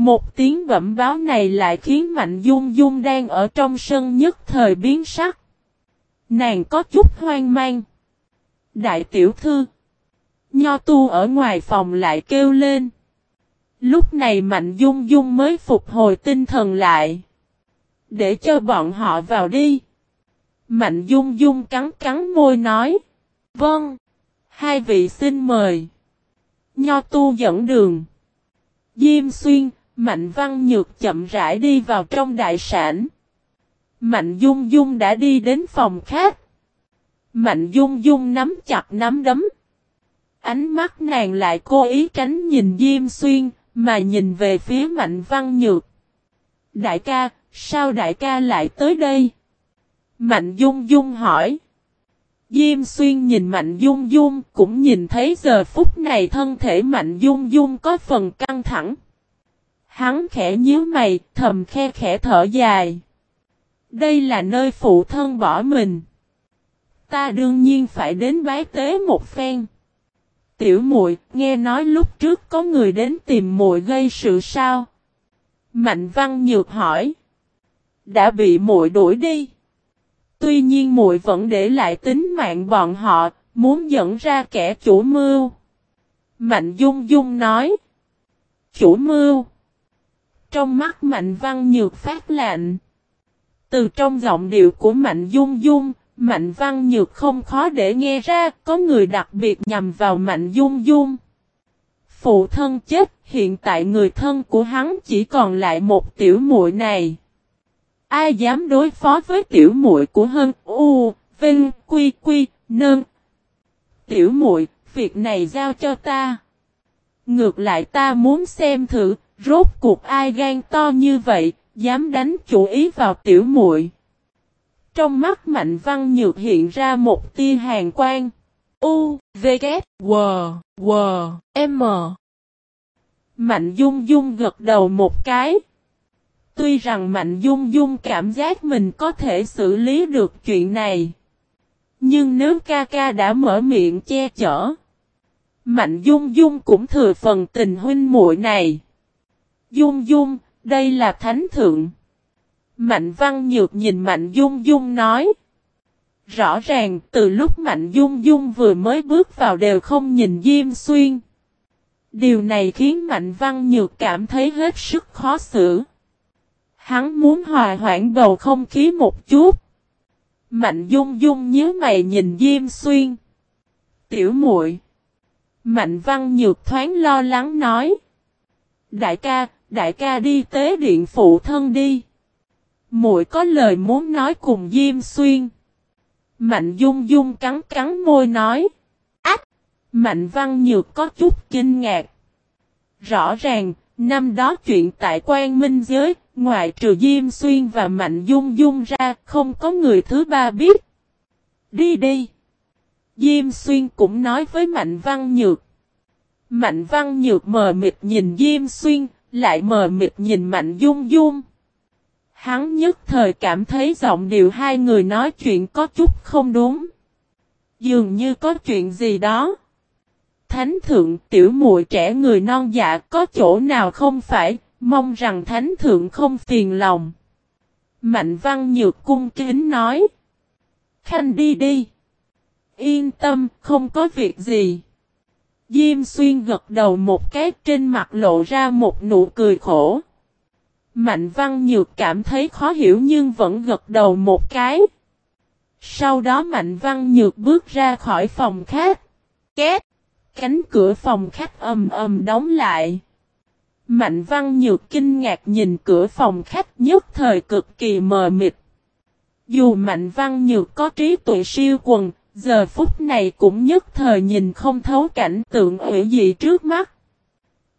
Một tiếng bẩm báo này lại khiến Mạnh Dung Dung đang ở trong sân nhất thời biến sắc. Nàng có chút hoang mang. Đại tiểu thư. Nho tu ở ngoài phòng lại kêu lên. Lúc này Mạnh Dung Dung mới phục hồi tinh thần lại. Để cho bọn họ vào đi. Mạnh Dung Dung cắn cắn môi nói. Vâng. Hai vị xin mời. Nho tu dẫn đường. Diêm xuyên, Mạnh Văn Nhược chậm rãi đi vào trong đại sản. Mạnh Dung Dung đã đi đến phòng khác. Mạnh Dung Dung nắm chặt nắm đấm. Ánh mắt nàng lại cố ý tránh nhìn Diêm Xuyên, mà nhìn về phía Mạnh Văn Nhược. Đại ca, sao đại ca lại tới đây? Mạnh Dung Dung hỏi. Diêm Xuyên nhìn Mạnh Dung Dung cũng nhìn thấy giờ phút này thân thể Mạnh Dung Dung có phần căng thẳng. Hắn khẽ nhíu mày, thầm khe khẽ thở dài. Đây là nơi phụ thân bỏ mình. Ta đương nhiên phải đến bái tế một phen. Tiểu muội, nghe nói lúc trước có người đến tìm muội gây sự sao? Mạnh Văn Nhược hỏi. Đã bị muội đuổi đi. Tuy nhiên muội vẫn để lại tính mạng bọn họ, muốn dẫn ra kẻ chủ mưu. Mạnh Dung Dung nói. Chủ mưu. Trong mắt Mạnh Văn Nhược phát lạnh. Từ trong giọng điệu của Mạnh Dung Dung, Mạnh Văn Nhược không khó để nghe ra có người đặc biệt nhằm vào Mạnh Dung Dung. Phụ thân chết, hiện tại người thân của hắn chỉ còn lại một tiểu muội này. Ai dám đối phó với tiểu muội của Hân U, Vinh, Quy, Quy, Nơn. Tiểu muội, việc này giao cho ta. Ngược lại ta muốn xem thử, rốt cuộc ai gan to như vậy, dám đánh chủ ý vào tiểu muội. Trong mắt Mạnh Văn Nhược hiện ra một tia hàn quang. U, V, K, W, W, M. Mạnh Dung Dung gật đầu một cái. Tuy rằng Mạnh Dung Dung cảm giác mình có thể xử lý được chuyện này. Nhưng nếu ca ca đã mở miệng che chở. Mạnh Dung Dung cũng thừa phần tình huynh muội này. Dung Dung, đây là thánh thượng. Mạnh Văn Nhược nhìn Mạnh Dung Dung nói. Rõ ràng từ lúc Mạnh Dung Dung vừa mới bước vào đều không nhìn Diêm Xuyên. Điều này khiến Mạnh Văn Nhược cảm thấy hết sức khó xử. Hắn muốn hòa hoãn bầu không khí một chút. Mạnh Dung Dung nhớ mày nhìn Diêm Xuyên. Tiểu muội. Mạnh Văn Nhược thoáng lo lắng nói. Đại ca, đại ca đi tế điện phụ thân đi. Muội có lời muốn nói cùng Diêm Xuyên. Mạnh Dung Dung cắn cắn môi nói. Ách! Mạnh Văn Nhược có chút kinh ngạc. Rõ ràng, năm đó chuyện tại quan minh giới, ngoại trừ Diêm Xuyên và Mạnh Dung Dung ra, không có người thứ ba biết. Đi đi! Diêm Xuyên cũng nói với Mạnh Văn Nhược. Mạnh Văn Nhược mờ mịt nhìn Diêm Xuyên, lại mờ mịt nhìn Mạnh Dung Dung. Hắn nhất thời cảm thấy giọng điệu hai người nói chuyện có chút không đúng. Dường như có chuyện gì đó. Thánh thượng tiểu muội trẻ người non dạ có chỗ nào không phải, mong rằng thánh thượng không phiền lòng. Mạnh văn nhược cung kính nói. Khanh đi đi. Yên tâm, không có việc gì. Diêm xuyên gật đầu một cái trên mặt lộ ra một nụ cười khổ. Mạnh văn nhược cảm thấy khó hiểu nhưng vẫn gật đầu một cái. Sau đó mạnh văn nhược bước ra khỏi phòng khách. Két. Cánh cửa phòng khách ầm ầm đóng lại. Mạnh văn nhược kinh ngạc nhìn cửa phòng khách nhất thời cực kỳ mờ mịt. Dù mạnh văn nhược có trí tuệ siêu quần, giờ phút này cũng nhất thời nhìn không thấu cảnh tượng hữu dị trước mắt.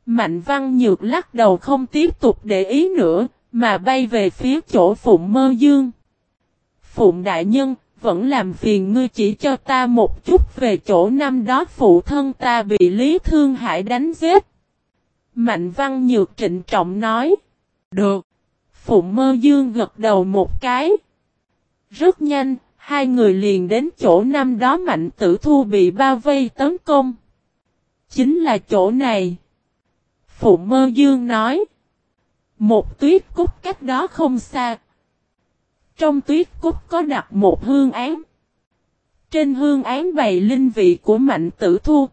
Mạnh văn nhược lắc đầu không tiếp tục để ý nữa, mà bay về phía chỗ Phụng Mơ Dương. Phụng Đại Nhân, vẫn làm phiền ngươi chỉ cho ta một chút về chỗ năm đó phụ thân ta bị Lý Thương Hải đánh giết. Mạnh văn nhược trịnh trọng nói. Được. Phụng Mơ Dương gật đầu một cái. Rất nhanh, hai người liền đến chỗ năm đó Mạnh Tử Thu bị bao vây tấn công. Chính là chỗ này. Phụ Mơ Dương nói. Một tuyết cúc cách đó không xa. Trong tuyết cúc có đặt một hương án. Trên hương án bày linh vị của mạnh tử thu.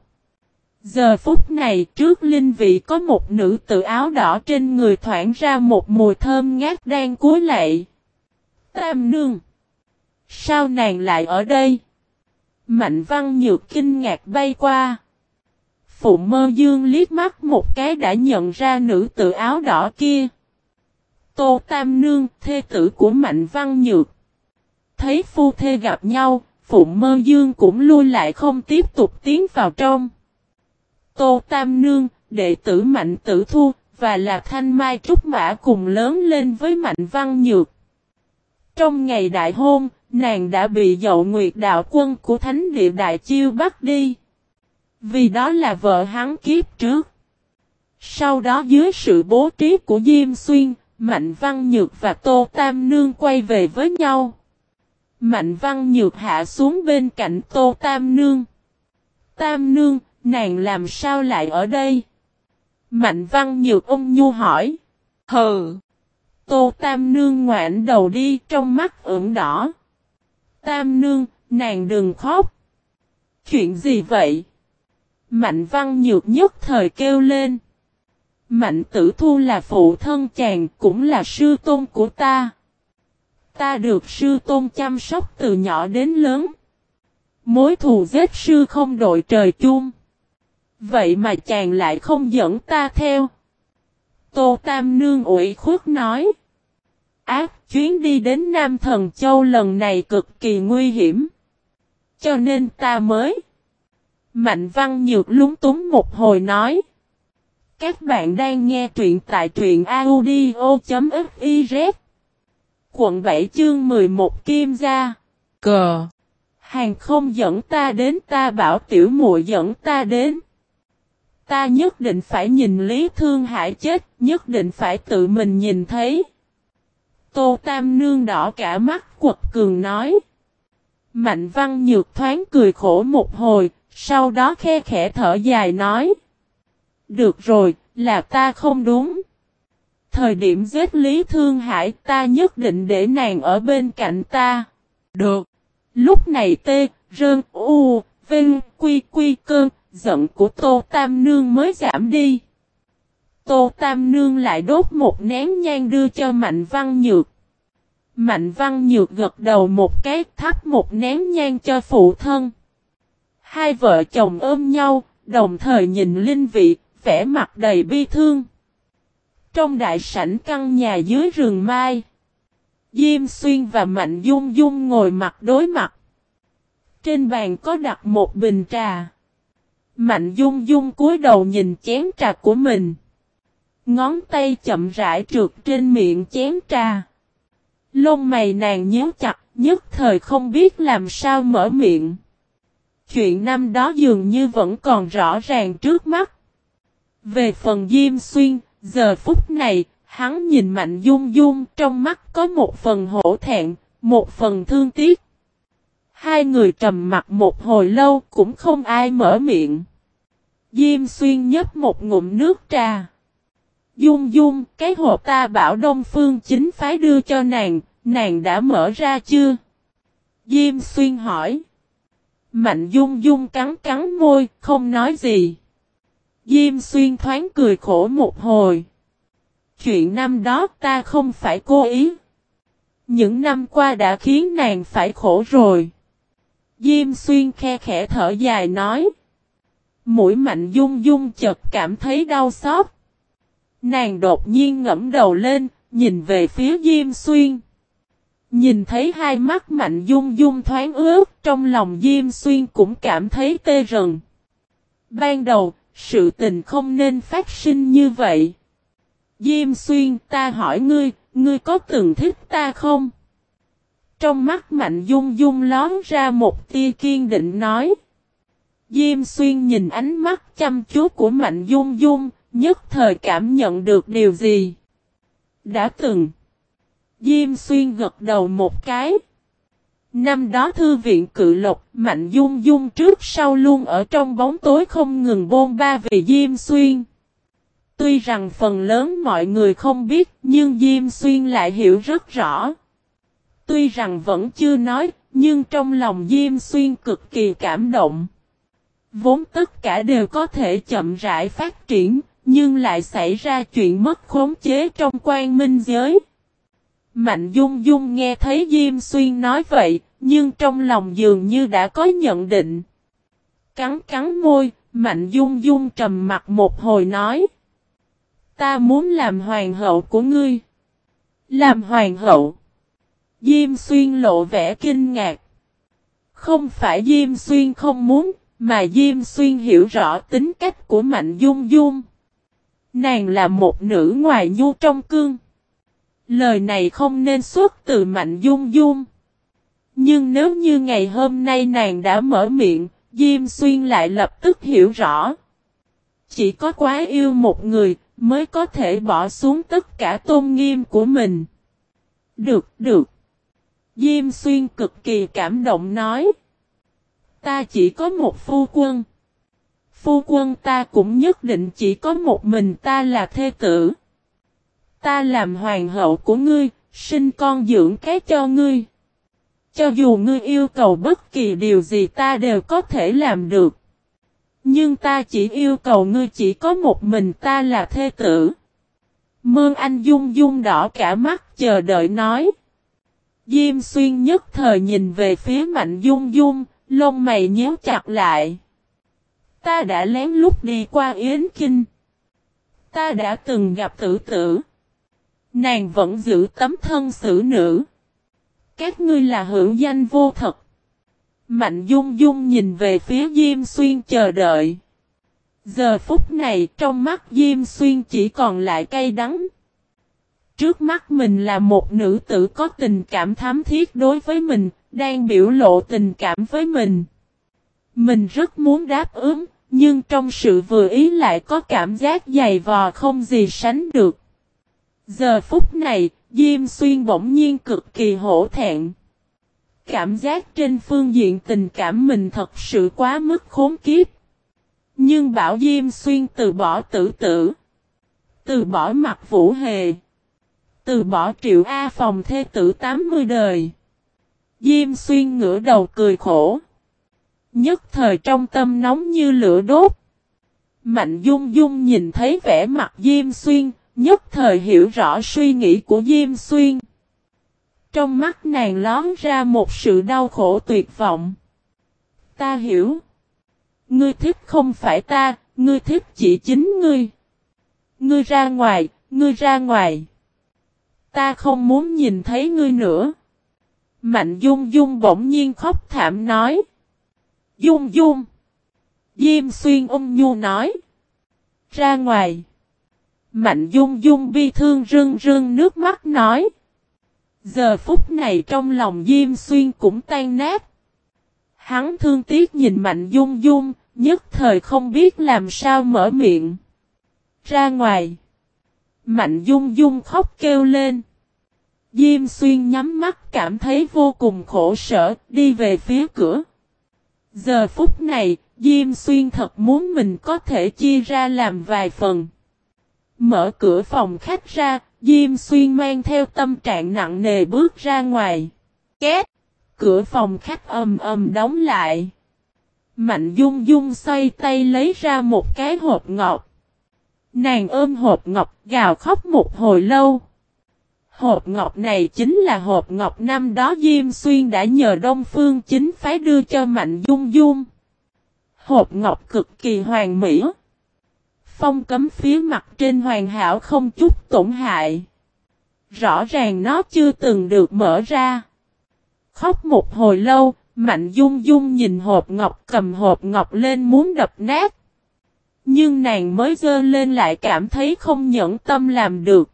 Giờ phút này trước linh vị có một nữ tử áo đỏ trên người thoảng ra một mùi thơm ngát đang cúi lệ. Tam nương. Sao nàng lại ở đây? Mạnh văn nhược kinh ngạc bay qua. Phụ mơ dương liếc mắt một cái đã nhận ra nữ tử áo đỏ kia. Tô Tam Nương, thê tử của Mạnh Văn Nhược. Thấy phu thê gặp nhau, Phụ Mơ Dương cũng lui lại không tiếp tục tiến vào trong. Tô Tam Nương, đệ tử Mạnh Tử Thu, và là Thanh Mai Trúc Mã cùng lớn lên với Mạnh Văn Nhược. Trong ngày đại hôn, nàng đã bị dậu nguyệt đạo quân của Thánh Địa Đại Chiêu bắt đi. Vì đó là vợ hắn kiếp trước. Sau đó dưới sự bố trí của Diêm Xuyên, Mạnh Văn Nhược và Tô Tam Nương quay về với nhau. Mạnh Văn Nhược hạ xuống bên cạnh Tô Tam Nương. Tam Nương, nàng làm sao lại ở đây? Mạnh Văn Nhược ông Nhu hỏi. Hừ. Tô Tam Nương ngoạn đầu đi trong mắt ửng đỏ. Tam Nương, nàng đừng khóc. Chuyện gì vậy? Mạnh Văn Nhược nhất thời kêu lên. Mạnh tử thu là phụ thân chàng cũng là sư tôn của ta. Ta được sư tôn chăm sóc từ nhỏ đến lớn. Mối thù giết sư không đội trời chung. Vậy mà chàng lại không dẫn ta theo. Tô Tam Nương ủy khuất nói. Ác chuyến đi đến Nam Thần Châu lần này cực kỳ nguy hiểm. Cho nên ta mới. Mạnh Văn Nhược lúng túng một hồi nói. Các bạn đang nghe truyện tại truyện audio.fiz Quận 7 chương 11 Kim Gia Cờ Hàng không dẫn ta đến ta bảo tiểu muội dẫn ta đến Ta nhất định phải nhìn Lý Thương Hải chết Nhất định phải tự mình nhìn thấy Tô Tam Nương đỏ cả mắt quật cường nói Mạnh văn nhược thoáng cười khổ một hồi Sau đó khe khẽ thở dài nói được rồi, là ta không đúng. Thời điểm giết Lý Thương Hải ta nhất định để nàng ở bên cạnh ta. Được. Lúc này tê, rơn, u, vinh, quy quy cơn, giận của Tô Tam Nương mới giảm đi. Tô Tam Nương lại đốt một nén nhang đưa cho Mạnh Văn Nhược. Mạnh Văn Nhược gật đầu một cái thắp một nén nhang cho phụ thân. Hai vợ chồng ôm nhau, đồng thời nhìn linh vị, vẻ mặt đầy bi thương. Trong đại sảnh căn nhà dưới rừng mai, Diêm Xuyên và Mạnh Dung Dung ngồi mặt đối mặt. Trên bàn có đặt một bình trà. Mạnh Dung Dung cúi đầu nhìn chén trà của mình. Ngón tay chậm rãi trượt trên miệng chén trà. Lông mày nàng nhíu chặt, nhất thời không biết làm sao mở miệng. Chuyện năm đó dường như vẫn còn rõ ràng trước mắt. Về phần Diêm Xuyên, giờ phút này, hắn nhìn Mạnh Dung Dung trong mắt có một phần hổ thẹn, một phần thương tiếc. Hai người trầm mặt một hồi lâu cũng không ai mở miệng. Diêm Xuyên nhấp một ngụm nước trà. Dung Dung, cái hộp ta bảo Đông Phương chính phái đưa cho nàng, nàng đã mở ra chưa? Diêm Xuyên hỏi. Mạnh Dung Dung cắn cắn môi, không nói gì. Diêm xuyên thoáng cười khổ một hồi. Chuyện năm đó ta không phải cố ý. Những năm qua đã khiến nàng phải khổ rồi. Diêm xuyên khe khẽ thở dài nói. Mũi mạnh dung dung chợt cảm thấy đau xót. Nàng đột nhiên ngẫm đầu lên, nhìn về phía Diêm Xuyên. Nhìn thấy hai mắt mạnh dung dung thoáng ướt, trong lòng Diêm Xuyên cũng cảm thấy tê rần. Ban đầu, sự tình không nên phát sinh như vậy. Diêm xuyên ta hỏi ngươi, ngươi có từng thích ta không? Trong mắt mạnh dung dung lón ra một tia kiên định nói. Diêm xuyên nhìn ánh mắt chăm chú của mạnh dung dung, nhất thời cảm nhận được điều gì? Đã từng. Diêm xuyên gật đầu một cái. Năm đó thư viện cự lộc, Mạnh Dung Dung trước sau luôn ở trong bóng tối không ngừng bôn ba về Diêm Xuyên. Tuy rằng phần lớn mọi người không biết, nhưng Diêm Xuyên lại hiểu rất rõ. Tuy rằng vẫn chưa nói, nhưng trong lòng Diêm Xuyên cực kỳ cảm động. Vốn tất cả đều có thể chậm rãi phát triển, nhưng lại xảy ra chuyện mất khống chế trong quan minh giới. Mạnh Dung Dung nghe thấy Diêm Xuyên nói vậy, nhưng trong lòng dường như đã có nhận định. Cắn cắn môi, Mạnh Dung Dung trầm mặt một hồi nói. Ta muốn làm hoàng hậu của ngươi. Làm hoàng hậu. Diêm Xuyên lộ vẻ kinh ngạc. Không phải Diêm Xuyên không muốn, mà Diêm Xuyên hiểu rõ tính cách của Mạnh Dung Dung. Nàng là một nữ ngoài nhu trong cương. Lời này không nên xuất từ Mạnh Dung Dung. Nhưng nếu như ngày hôm nay nàng đã mở miệng, Diêm Xuyên lại lập tức hiểu rõ. Chỉ có quá yêu một người mới có thể bỏ xuống tất cả tôn nghiêm của mình. Được, được. Diêm Xuyên cực kỳ cảm động nói. Ta chỉ có một phu quân. Phu quân ta cũng nhất định chỉ có một mình ta là thê tử. Ta làm hoàng hậu của ngươi, sinh con dưỡng cái cho ngươi. Cho dù ngươi yêu cầu bất kỳ điều gì ta đều có thể làm được. Nhưng ta chỉ yêu cầu ngươi chỉ có một mình ta là thê tử. Mơn anh dung dung đỏ cả mắt chờ đợi nói. Diêm xuyên nhất thời nhìn về phía mạnh dung dung, lông mày nhéo chặt lại. Ta đã lén lút đi qua Yến Kinh. Ta đã từng gặp tử tử. Nàng vẫn giữ tấm thân xử nữ. Các ngươi là hữu danh vô thật. Mạnh dung dung nhìn về phía Diêm Xuyên chờ đợi. Giờ phút này trong mắt Diêm Xuyên chỉ còn lại cay đắng. Trước mắt mình là một nữ tử có tình cảm thám thiết đối với mình, đang biểu lộ tình cảm với mình. Mình rất muốn đáp ứng, nhưng trong sự vừa ý lại có cảm giác dày vò không gì sánh được. Giờ phút này, Diêm Xuyên bỗng nhiên cực kỳ hổ thẹn. Cảm giác trên phương diện tình cảm mình thật sự quá mức khốn kiếp. Nhưng bảo Diêm Xuyên từ bỏ tử tử. Từ bỏ mặt vũ hề. Từ bỏ triệu A phòng thê tử 80 đời. Diêm Xuyên ngửa đầu cười khổ. Nhất thời trong tâm nóng như lửa đốt. Mạnh Dung Dung nhìn thấy vẻ mặt Diêm Xuyên, nhất thời hiểu rõ suy nghĩ của Diêm Xuyên. Trong mắt nàng lón ra một sự đau khổ tuyệt vọng. Ta hiểu. Ngươi thích không phải ta, ngươi thích chỉ chính ngươi. Ngươi ra ngoài, ngươi ra ngoài. Ta không muốn nhìn thấy ngươi nữa. Mạnh Dung Dung bỗng nhiên khóc thảm nói. Dung Dung. Diêm Xuyên ôm nhu nói. Ra ngoài. Mạnh Dung Dung bi thương rưng rưng nước mắt nói. Giờ phút này trong lòng Diêm Xuyên cũng tan nát. Hắn thương tiếc nhìn Mạnh Dung Dung, nhất thời không biết làm sao mở miệng. Ra ngoài. Mạnh Dung Dung khóc kêu lên. Diêm Xuyên nhắm mắt cảm thấy vô cùng khổ sở, đi về phía cửa. Giờ phút này, Diêm Xuyên thật muốn mình có thể chia ra làm vài phần. Mở cửa phòng khách ra, Diêm Xuyên mang theo tâm trạng nặng nề bước ra ngoài. Két! Cửa phòng khách ầm ầm đóng lại. Mạnh Dung Dung xoay tay lấy ra một cái hộp ngọc. Nàng ôm hộp ngọc gào khóc một hồi lâu. Hộp ngọc này chính là hộp ngọc năm đó Diêm Xuyên đã nhờ Đông Phương chính phái đưa cho Mạnh Dung Dung. Hộp ngọc cực kỳ hoàn mỹ. Phong cấm phía mặt trên hoàn hảo không chút tổn hại. Rõ ràng nó chưa từng được mở ra. Khóc một hồi lâu, Mạnh Dung Dung nhìn hộp ngọc cầm hộp ngọc lên muốn đập nát. Nhưng nàng mới dơ lên lại cảm thấy không nhẫn tâm làm được.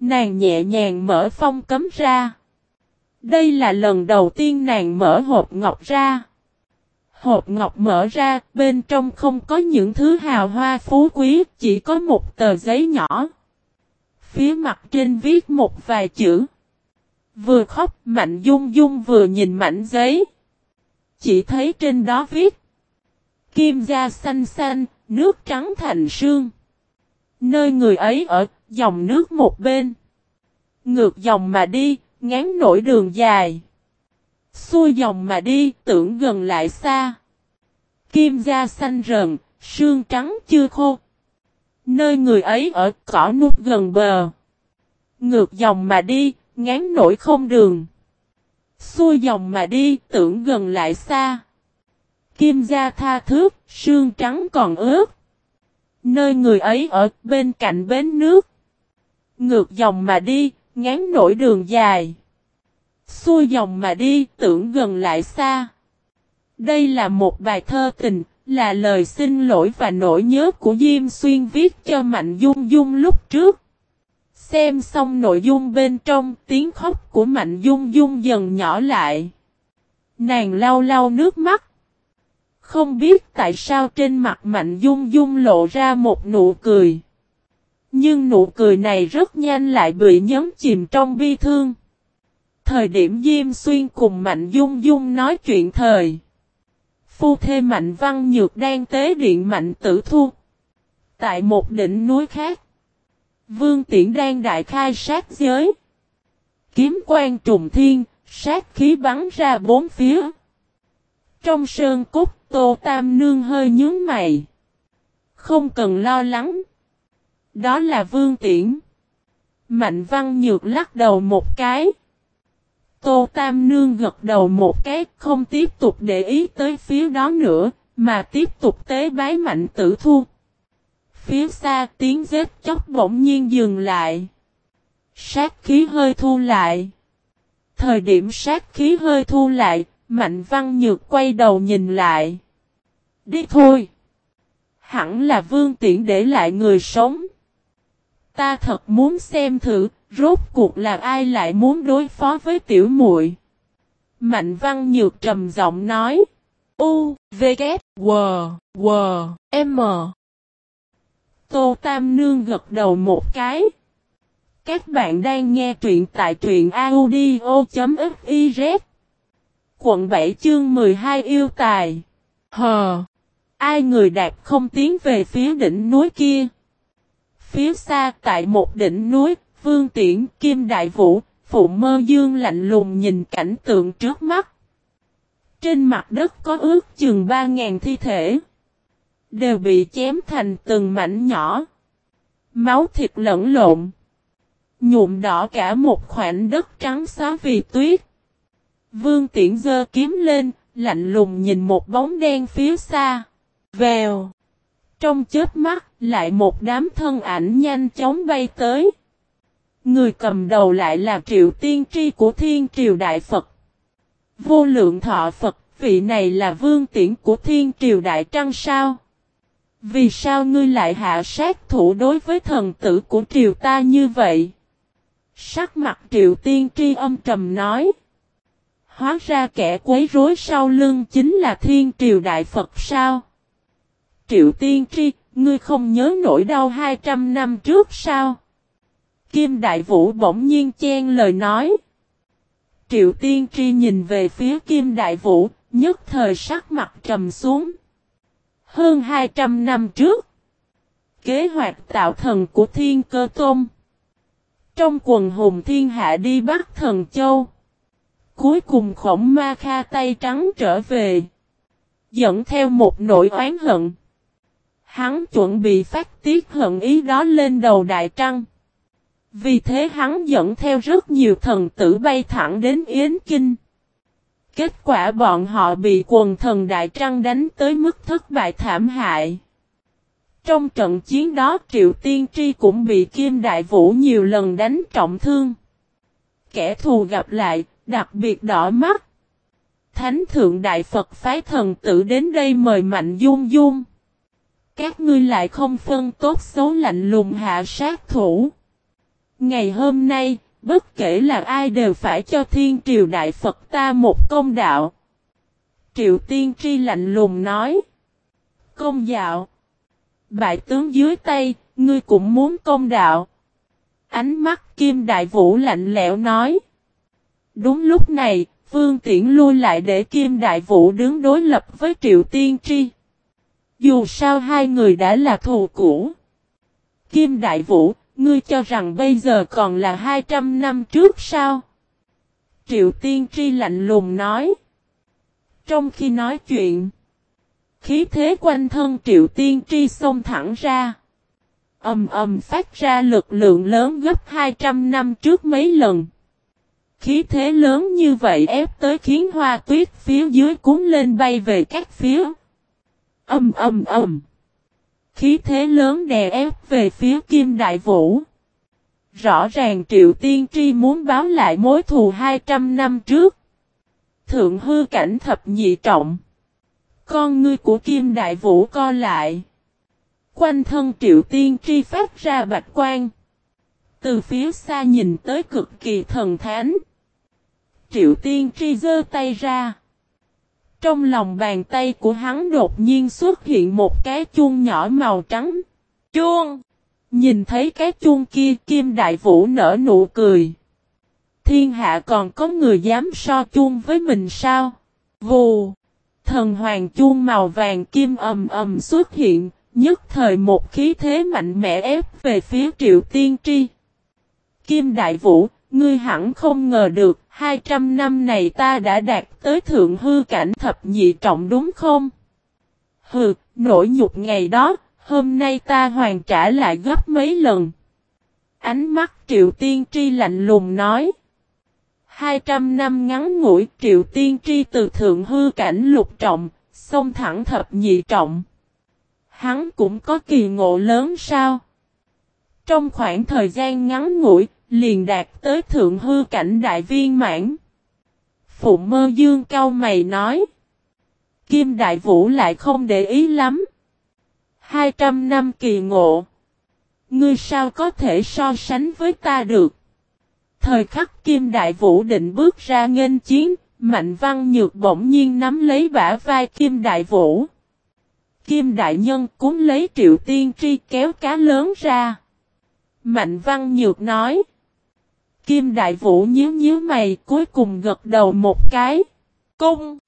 Nàng nhẹ nhàng mở phong cấm ra. Đây là lần đầu tiên nàng mở hộp ngọc ra. Hộp ngọc mở ra, bên trong không có những thứ hào hoa phú quý, chỉ có một tờ giấy nhỏ. Phía mặt trên viết một vài chữ. Vừa khóc, Mạnh Dung Dung vừa nhìn mảnh giấy. Chỉ thấy trên đó viết. Kim da xanh xanh, nước trắng thành sương. Nơi người ấy ở, dòng nước một bên. Ngược dòng mà đi, ngán nổi đường dài. Xuôi dòng mà đi, tưởng gần lại xa. Kim da xanh rần, sương trắng chưa khô. Nơi người ấy ở cỏ nút gần bờ. Ngược dòng mà đi, ngán nổi không đường. Xuôi dòng mà đi, tưởng gần lại xa. Kim da tha thước, sương trắng còn ướt. Nơi người ấy ở bên cạnh bến nước. Ngược dòng mà đi, ngán nổi đường dài. Xuôi dòng mà đi, tưởng gần lại xa. Đây là một bài thơ tình, là lời xin lỗi và nỗi nhớ của Diêm Xuyên viết cho Mạnh Dung Dung lúc trước. Xem xong nội dung bên trong, tiếng khóc của Mạnh Dung Dung dần nhỏ lại. Nàng lau lau nước mắt. Không biết tại sao trên mặt Mạnh Dung Dung lộ ra một nụ cười. Nhưng nụ cười này rất nhanh lại bị nhấn chìm trong bi thương. Thời điểm Diêm Xuyên cùng Mạnh Dung Dung nói chuyện thời. Phu thê Mạnh Văn Nhược đang tế điện Mạnh Tử Thu. Tại một đỉnh núi khác. Vương Tiễn đang đại khai sát giới. Kiếm quan trùng thiên, sát khí bắn ra bốn phía. Trong sơn cốt, Tô Tam Nương hơi nhướng mày. Không cần lo lắng. Đó là Vương Tiễn. Mạnh Văn Nhược lắc đầu một cái. Tô Tam Nương gật đầu một cái, không tiếp tục để ý tới phía đó nữa, mà tiếp tục tế bái Mạnh Tử Thu. Phía xa tiếng giết chóc bỗng nhiên dừng lại. Sát khí hơi thu lại. Thời điểm sát khí hơi thu lại, Mạnh Văn Nhược quay đầu nhìn lại. Đi thôi. Hẳn là Vương Tiễn để lại người sống. Ta thật muốn xem thử, rốt cuộc là ai lại muốn đối phó với tiểu muội. Mạnh Văn Nhược trầm giọng nói. U, V, K, W, W, M. Tô Tam Nương gật đầu một cái. Các bạn đang nghe truyện tại truyện audio.fiz. Quận 7 chương 12 yêu tài. Hờ. Ai người đạp không tiến về phía đỉnh núi kia. Phía xa tại một đỉnh núi, Vương Tiễn, Kim Đại Vũ, Phụ Mơ Dương lạnh lùng nhìn cảnh tượng trước mắt. Trên mặt đất có ước chừng 3.000 thi thể. Đều bị chém thành từng mảnh nhỏ. Máu thịt lẫn lộn. Nhuộm đỏ cả một khoảnh đất trắng xóa vì tuyết. Vương Tiễn dơ kiếm lên, lạnh lùng nhìn một bóng đen phía xa. Vèo. Trong chết mắt, lại một đám thân ảnh nhanh chóng bay tới. Người cầm đầu lại là triệu tiên tri của thiên triều đại Phật. Vô lượng thọ Phật, vị này là vương tiễn của thiên triều đại trăng sao? Vì sao ngươi lại hạ sát thủ đối với thần tử của triều ta như vậy? Sắc mặt triệu tiên tri âm trầm nói. Hóa ra kẻ quấy rối sau lưng chính là thiên triều đại Phật sao? Triệu tiên tri, ngươi không nhớ nỗi đau 200 năm trước sao? Kim Đại Vũ bỗng nhiên chen lời nói. Triệu tiên tri nhìn về phía Kim Đại Vũ, nhất thời sắc mặt trầm xuống. Hơn 200 năm trước, kế hoạch tạo thần của Thiên Cơ Tôn. Trong quần hùng thiên hạ đi bắt thần châu. Cuối cùng khổng ma kha tay trắng trở về. Dẫn theo một nỗi oán hận. Hắn chuẩn bị phát tiết hận ý đó lên đầu đại trăng. Vì thế hắn dẫn theo rất nhiều thần tử bay thẳng đến Yến Kinh. Kết quả bọn họ bị quần thần Đại Trăng đánh tới mức thất bại thảm hại. Trong trận chiến đó Triệu Tiên Tri cũng bị Kim Đại Vũ nhiều lần đánh trọng thương. Kẻ thù gặp lại, đặc biệt đỏ mắt. Thánh Thượng Đại Phật phái thần tử đến đây mời Mạnh Dung Dung. Các ngươi lại không phân tốt xấu lạnh lùng hạ sát thủ. Ngày hôm nay, bất kể là ai đều phải cho thiên triều đại Phật ta một công đạo. Triệu tiên tri lạnh lùng nói. Công dạo. Bại tướng dưới tay, ngươi cũng muốn công đạo. Ánh mắt kim đại vũ lạnh lẽo nói. Đúng lúc này, Vương Tiễn lui lại để Kim Đại Vũ đứng đối lập với Triệu Tiên Tri. Dù sao hai người đã là thù cũ. Kim Đại Vũ, Ngươi cho rằng bây giờ còn là 200 năm trước sao? Triệu Tiên Tri lạnh lùng nói. Trong khi nói chuyện, khí thế quanh thân Triệu Tiên Tri xông thẳng ra. Ầm ầm phát ra lực lượng lớn gấp 200 năm trước mấy lần. Khí thế lớn như vậy ép tới khiến hoa tuyết phía dưới cuốn lên bay về các phía. Âm âm âm. Khí thế lớn đè ép về phía Kim Đại Vũ. Rõ ràng Triệu Tiên Tri muốn báo lại mối thù 200 năm trước. Thượng hư cảnh thập nhị trọng. Con ngươi của Kim Đại Vũ co lại. Quanh thân Triệu Tiên Tri phát ra bạch quang. Từ phía xa nhìn tới cực kỳ thần thánh. Triệu Tiên Tri giơ tay ra. Trong lòng bàn tay của hắn đột nhiên xuất hiện một cái chuông nhỏ màu trắng. Chuông! Nhìn thấy cái chuông kia Kim Đại Vũ nở nụ cười. Thiên hạ còn có người dám so chuông với mình sao? Vù! Thần hoàng chuông màu vàng kim ầm ầm xuất hiện, nhất thời một khí thế mạnh mẽ ép về phía triệu tiên tri. Kim Đại Vũ, ngươi hẳn không ngờ được, 200 năm này ta đã đạt tới thượng hư cảnh thập nhị trọng đúng không? Hừ, nỗi nhục ngày đó, hôm nay ta hoàn trả lại gấp mấy lần. Ánh mắt triệu tiên tri lạnh lùng nói. 200 năm ngắn ngủi triệu tiên tri từ thượng hư cảnh lục trọng, xông thẳng thập nhị trọng. Hắn cũng có kỳ ngộ lớn sao? Trong khoảng thời gian ngắn ngủi, liền đạt tới thượng hư cảnh đại viên mãn. Phụ mơ dương cao mày nói. Kim Đại Vũ lại không để ý lắm. 200 năm kỳ ngộ. Ngươi sao có thể so sánh với ta được? Thời khắc Kim Đại Vũ định bước ra nghênh chiến, Mạnh Văn Nhược bỗng nhiên nắm lấy bả vai Kim Đại Vũ. Kim Đại Nhân cúng lấy triệu tiên tri kéo cá lớn ra. Mạnh Văn Nhược nói. Kim Đại Vũ nhíu nhíu mày cuối cùng gật đầu một cái. Cung!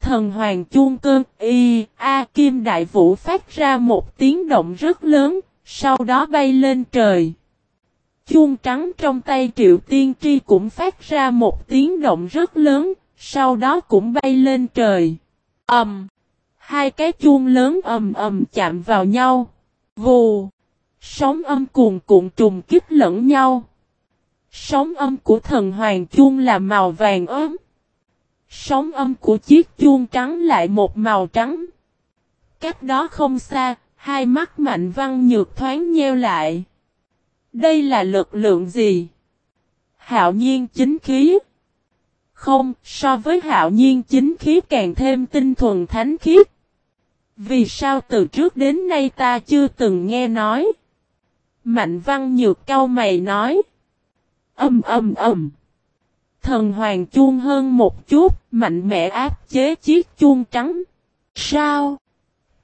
Thần Hoàng chuông cơn y a Kim Đại Vũ phát ra một tiếng động rất lớn, sau đó bay lên trời. Chuông trắng trong tay Triệu Tiên Tri cũng phát ra một tiếng động rất lớn, sau đó cũng bay lên trời. Ầm! Um, hai cái chuông lớn ầm ầm chạm vào nhau. Vù! Sóng âm cuồn cuộn trùng kích lẫn nhau. Sóng âm của thần hoàng chuông là màu vàng ớm. Sóng âm của chiếc chuông trắng lại một màu trắng. Cách đó không xa, hai mắt mạnh văn nhược thoáng nheo lại. Đây là lực lượng gì? Hạo nhiên chính khí. Không, so với hạo nhiên chính khí càng thêm tinh thuần thánh khiết. Vì sao từ trước đến nay ta chưa từng nghe nói? Mạnh văn nhược cao mày nói. Âm âm âm. Thần hoàng chuông hơn một chút, mạnh mẽ áp chế chiếc chuông trắng. Sao?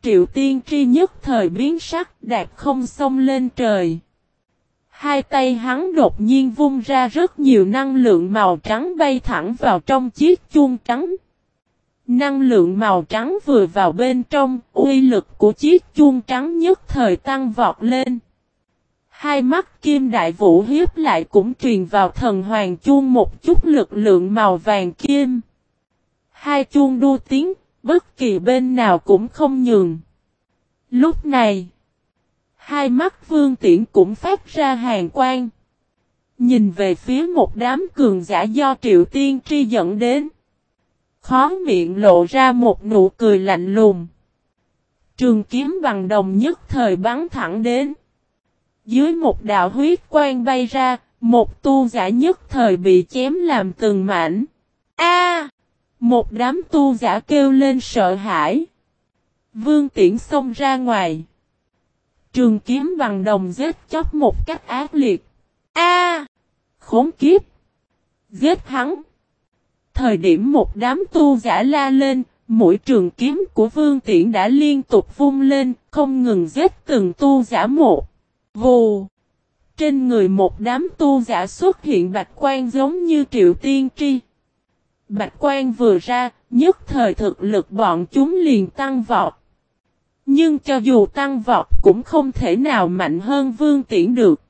Triệu tiên tri nhất thời biến sắc đạt không xông lên trời. Hai tay hắn đột nhiên vung ra rất nhiều năng lượng màu trắng bay thẳng vào trong chiếc chuông trắng. Năng lượng màu trắng vừa vào bên trong, uy lực của chiếc chuông trắng nhất thời tăng vọt lên. Hai mắt kim đại vũ hiếp lại cũng truyền vào thần hoàng chuông một chút lực lượng màu vàng kim. Hai chuông đua tiếng, bất kỳ bên nào cũng không nhường. Lúc này, hai mắt vương tiễn cũng phát ra hàng quang. Nhìn về phía một đám cường giả do triệu tiên tri dẫn đến. Khó miệng lộ ra một nụ cười lạnh lùng. Trường kiếm bằng đồng nhất thời bắn thẳng đến. Dưới một đạo huyết quang bay ra, một tu giả nhất thời bị chém làm từng mảnh. A! một đám tu giả kêu lên sợ hãi. Vương tiễn xông ra ngoài. Trường kiếm bằng đồng giết chóc một cách ác liệt. A! khốn kiếp! Giết hắn! Thời điểm một đám tu giả la lên, mũi trường kiếm của vương tiễn đã liên tục vung lên, không ngừng giết từng tu giả một. Vù! Trên người một đám tu giả xuất hiện bạch quan giống như triệu tiên tri. Bạch quan vừa ra, nhất thời thực lực bọn chúng liền tăng vọt. Nhưng cho dù tăng vọt cũng không thể nào mạnh hơn vương tiễn được.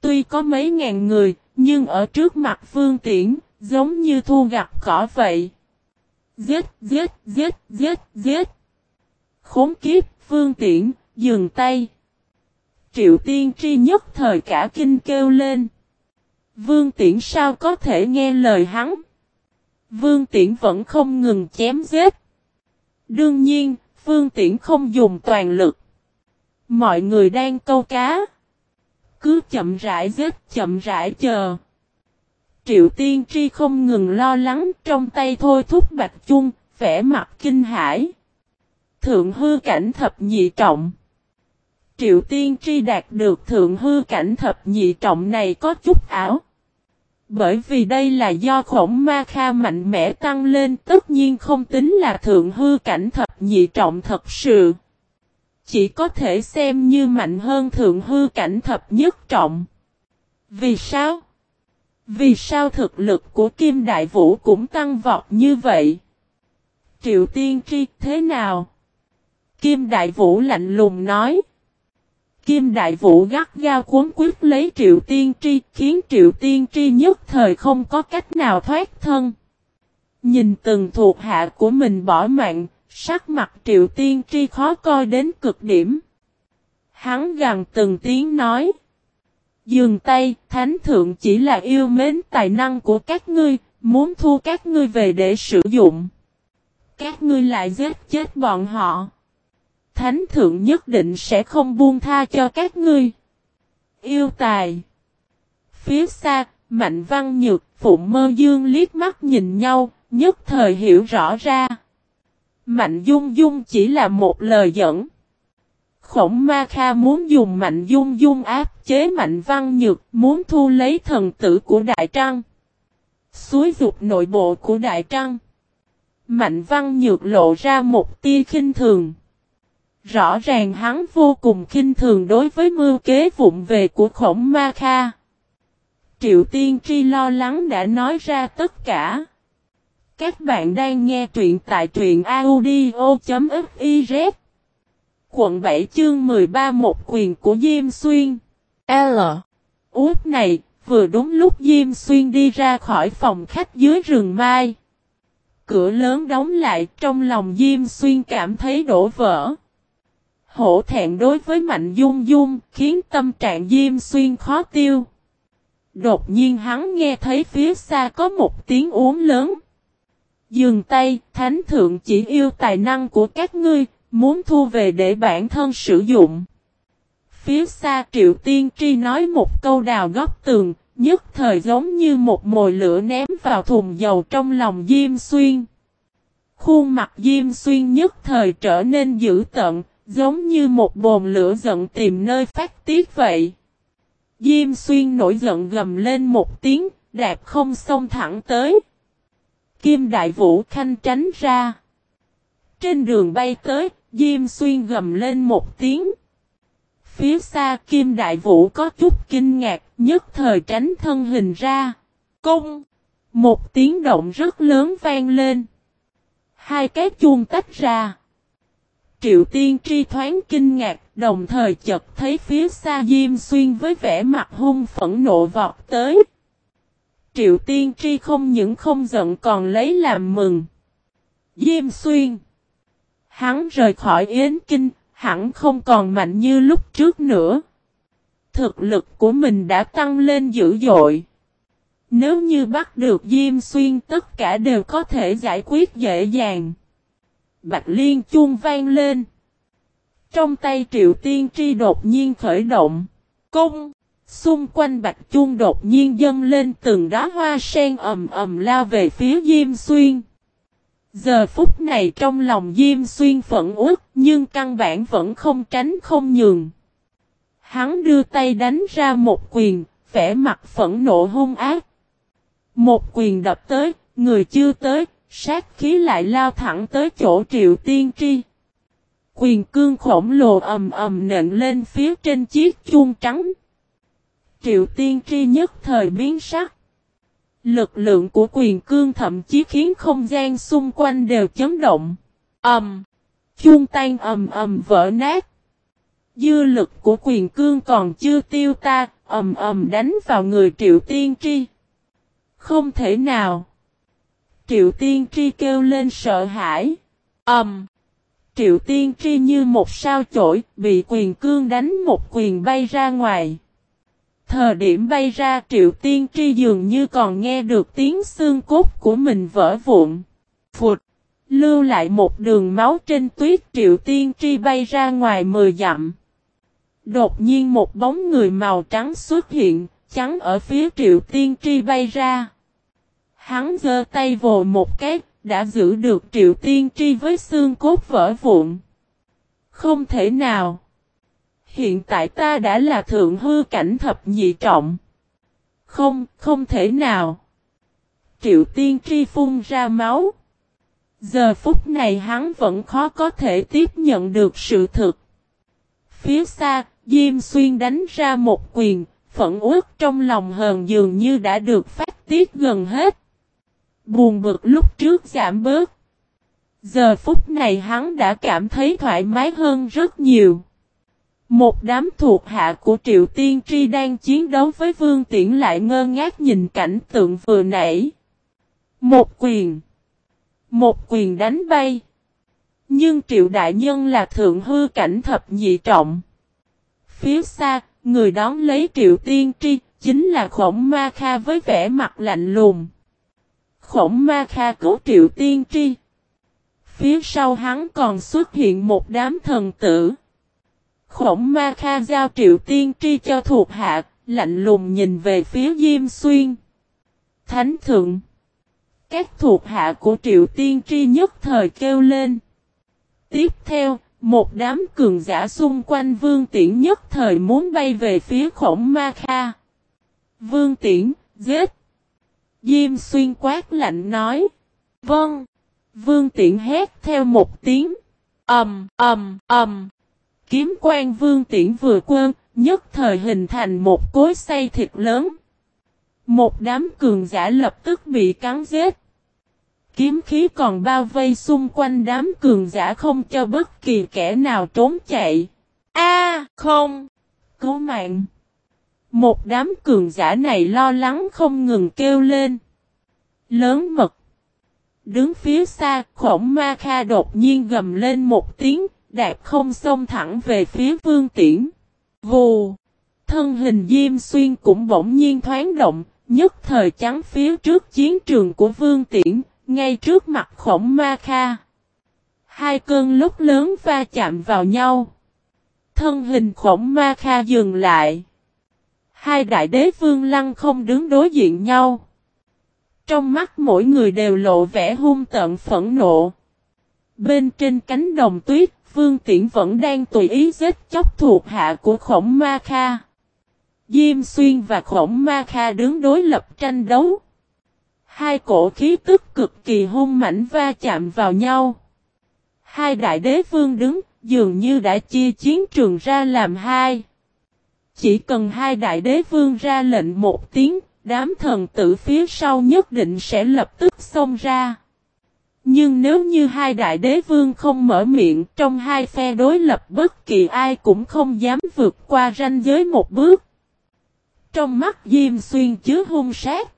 Tuy có mấy ngàn người, nhưng ở trước mặt vương tiễn, giống như thu gặt cỏ vậy. Giết, giết, giết, giết, giết. Khốn kiếp, vương tiễn, dừng tay. Triệu tiên tri nhất thời cả kinh kêu lên. Vương tiễn sao có thể nghe lời hắn? Vương tiễn vẫn không ngừng chém giết. Đương nhiên, Vương tiễn không dùng toàn lực. Mọi người đang câu cá. Cứ chậm rãi giết, chậm rãi chờ. Triệu tiên tri không ngừng lo lắng trong tay thôi thúc bạch chung, vẻ mặt kinh hãi. Thượng hư cảnh thập nhị trọng. Triệu tiên tri đạt được thượng hư cảnh thập nhị trọng này có chút ảo. Bởi vì đây là do khổng ma kha mạnh mẽ tăng lên, tất nhiên không tính là thượng hư cảnh thập nhị trọng thật sự. Chỉ có thể xem như mạnh hơn thượng hư cảnh thập nhất trọng. Vì sao? Vì sao thực lực của Kim Đại Vũ cũng tăng vọt như vậy? Triệu Tiên Tri, thế nào? Kim Đại Vũ lạnh lùng nói. Kim Đại Vũ gắt gao cuốn quyết lấy Triệu Tiên Tri khiến Triệu Tiên Tri nhất thời không có cách nào thoát thân. Nhìn từng thuộc hạ của mình bỏ mạng, sắc mặt Triệu Tiên Tri khó coi đến cực điểm. Hắn gằn từng tiếng nói. Dường tay, thánh thượng chỉ là yêu mến tài năng của các ngươi, muốn thu các ngươi về để sử dụng. Các ngươi lại giết chết bọn họ. Thánh thượng nhất định sẽ không buông tha cho các ngươi. Yêu tài. Phía xa, Mạnh Văn Nhược, Phụng Mơ Dương liếc mắt nhìn nhau, nhất thời hiểu rõ ra. Mạnh Dung Dung chỉ là một lời dẫn. Khổng Ma Kha muốn dùng Mạnh Dung Dung áp chế Mạnh Văn Nhược, muốn thu lấy thần tử của Đại Trăng. Suối dục nội bộ của Đại Trăng. Mạnh Văn Nhược lộ ra một tia khinh thường. Rõ ràng hắn vô cùng khinh thường đối với mưu kế vụng về của khổng ma kha. Triệu Tiên Tri lo lắng đã nói ra tất cả. Các bạn đang nghe truyện tại truyện audio.fiz Quận 7 chương 13 một quyền của Diêm Xuyên L. Út này, vừa đúng lúc Diêm Xuyên đi ra khỏi phòng khách dưới rừng mai. Cửa lớn đóng lại trong lòng Diêm Xuyên cảm thấy đổ vỡ. Hổ thẹn đối với Mạnh Dung Dung khiến tâm trạng Diêm Xuyên khó tiêu. Đột nhiên hắn nghe thấy phía xa có một tiếng uống lớn. Dừng tay, thánh thượng chỉ yêu tài năng của các ngươi, muốn thu về để bản thân sử dụng. Phía xa Triệu Tiên Tri nói một câu đào góc tường, nhất thời giống như một mồi lửa ném vào thùng dầu trong lòng Diêm Xuyên. Khuôn mặt Diêm Xuyên nhất thời trở nên dữ tận, giống như một bồn lửa giận tìm nơi phát tiết vậy. Diêm Xuyên nổi giận gầm lên một tiếng, đạp không xông thẳng tới. Kim Đại Vũ khanh tránh ra. Trên đường bay tới, Diêm Xuyên gầm lên một tiếng. Phía xa Kim Đại Vũ có chút kinh ngạc, nhất thời tránh thân hình ra. Công! Một tiếng động rất lớn vang lên. Hai cái chuông tách ra. Triệu Tiên Tri thoáng kinh ngạc, đồng thời chợt thấy phía xa Diêm Xuyên với vẻ mặt hung phẫn nộ vọt tới. Triệu Tiên Tri không những không giận còn lấy làm mừng. Diêm Xuyên Hắn rời khỏi Yến Kinh, hẳn không còn mạnh như lúc trước nữa. Thực lực của mình đã tăng lên dữ dội. Nếu như bắt được Diêm Xuyên tất cả đều có thể giải quyết dễ dàng. Bạch Liên chuông vang lên. Trong tay Triệu Tiên Tri đột nhiên khởi động. Công! Xung quanh Bạch Chuông đột nhiên dâng lên từng đá hoa sen ầm ầm lao về phía Diêm Xuyên. Giờ phút này trong lòng Diêm Xuyên phẫn uất nhưng căn bản vẫn không tránh không nhường. Hắn đưa tay đánh ra một quyền, vẻ mặt phẫn nộ hung ác. Một quyền đập tới, người chưa tới, sát khí lại lao thẳng tới chỗ triệu tiên tri. Quyền cương khổng lồ ầm ầm nện lên phía trên chiếc chuông trắng. Triệu tiên tri nhất thời biến sắc. Lực lượng của quyền cương thậm chí khiến không gian xung quanh đều chấn động. Ầm. chuông tan ầm ầm vỡ nát. Dư lực của quyền cương còn chưa tiêu ta, ầm ầm đánh vào người Triệu Tiên Tri. Không thể nào. Triệu Tiên Tri kêu lên sợ hãi. Ầm. Triệu Tiên Tri như một sao chổi, bị quyền cương đánh một quyền bay ra ngoài. Thời điểm bay ra Triệu Tiên Tri dường như còn nghe được tiếng xương cốt của mình vỡ vụn. Phụt! Lưu lại một đường máu trên tuyết Triệu Tiên Tri bay ra ngoài mười dặm. Đột nhiên một bóng người màu trắng xuất hiện, trắng ở phía Triệu Tiên Tri bay ra. Hắn giơ tay vồ một cái, đã giữ được Triệu Tiên Tri với xương cốt vỡ vụn. Không thể nào. Hiện tại ta đã là thượng hư cảnh thập nhị trọng. Không, không thể nào. Triệu Tiên Tri phun ra máu. Giờ phút này hắn vẫn khó có thể tiếp nhận được sự thực. Phía xa, Diêm Xuyên đánh ra một quyền, phẫn uất trong lòng hờn dường như đã được phát tiết gần hết. Buồn bực lúc trước giảm bớt. Giờ phút này hắn đã cảm thấy thoải mái hơn rất nhiều. Một đám thuộc hạ của Triệu Tiên Tri đang chiến đấu với Vương Tiễn lại ngơ ngác nhìn cảnh tượng vừa nãy. Một quyền. Một quyền đánh bay. Nhưng Triệu Đại Nhân là thượng hư cảnh thập nhị trọng. Phía xa, người đón lấy Triệu Tiên Tri, chính là khổng ma kha với vẻ mặt lạnh lùng. Khổng ma kha cứu Triệu Tiên Tri. Phía sau hắn còn xuất hiện một đám thần tử. Khổng ma kha giao Triệu Tiên Tri cho thuộc hạ, lạnh lùng nhìn về phía Diêm Xuyên. Thánh thượng. Các thuộc hạ của Triệu Tiên Tri nhất thời kêu lên. Tiếp theo, một đám cường giả xung quanh Vương Tiễn nhất thời muốn bay về phía khổng ma kha. Vương Tiễn, giết! Diêm xuyên quát lạnh nói. Vâng! Vương tiện hét theo một tiếng. Ẩm, Ẩm, Ẩm. Kiếm quan Vương tiện vừa quân, nhất thời hình thành một cối xay thịt lớn. Một đám cường giả lập tức bị cắn giết kiếm khí còn bao vây xung quanh đám cường giả không cho bất kỳ kẻ nào trốn chạy. A không! Cứu mạng! Một đám cường giả này lo lắng không ngừng kêu lên. Lớn mật! Đứng phía xa, khổng ma kha đột nhiên gầm lên một tiếng, đạp không xông thẳng về phía vương tiễn. Vù! Thân hình Diêm Xuyên cũng bỗng nhiên thoáng động, nhất thời chắn phía trước chiến trường của vương tiễn, ngay trước mặt khổng ma kha. Hai cơn lúc lớn va chạm vào nhau. Thân hình khổng ma kha dừng lại. Hai đại đế vương lăng không đứng đối diện nhau. Trong mắt mỗi người đều lộ vẻ hung tận phẫn nộ. Bên trên cánh đồng tuyết, Vương Tiễn vẫn đang tùy ý giết chóc thuộc hạ của khổng ma kha. Diêm Xuyên và khổng ma kha đứng đối lập tranh đấu. Hai cổ khí tức cực kỳ hung mảnh va chạm vào nhau. Hai đại đế vương đứng, dường như đã chia chiến trường ra làm hai. Chỉ cần hai đại đế vương ra lệnh một tiếng, đám thần tử phía sau nhất định sẽ lập tức xông ra. Nhưng nếu như hai đại đế vương không mở miệng trong hai phe đối lập bất kỳ ai cũng không dám vượt qua ranh giới một bước. Trong mắt Diêm Xuyên chứa hung sát.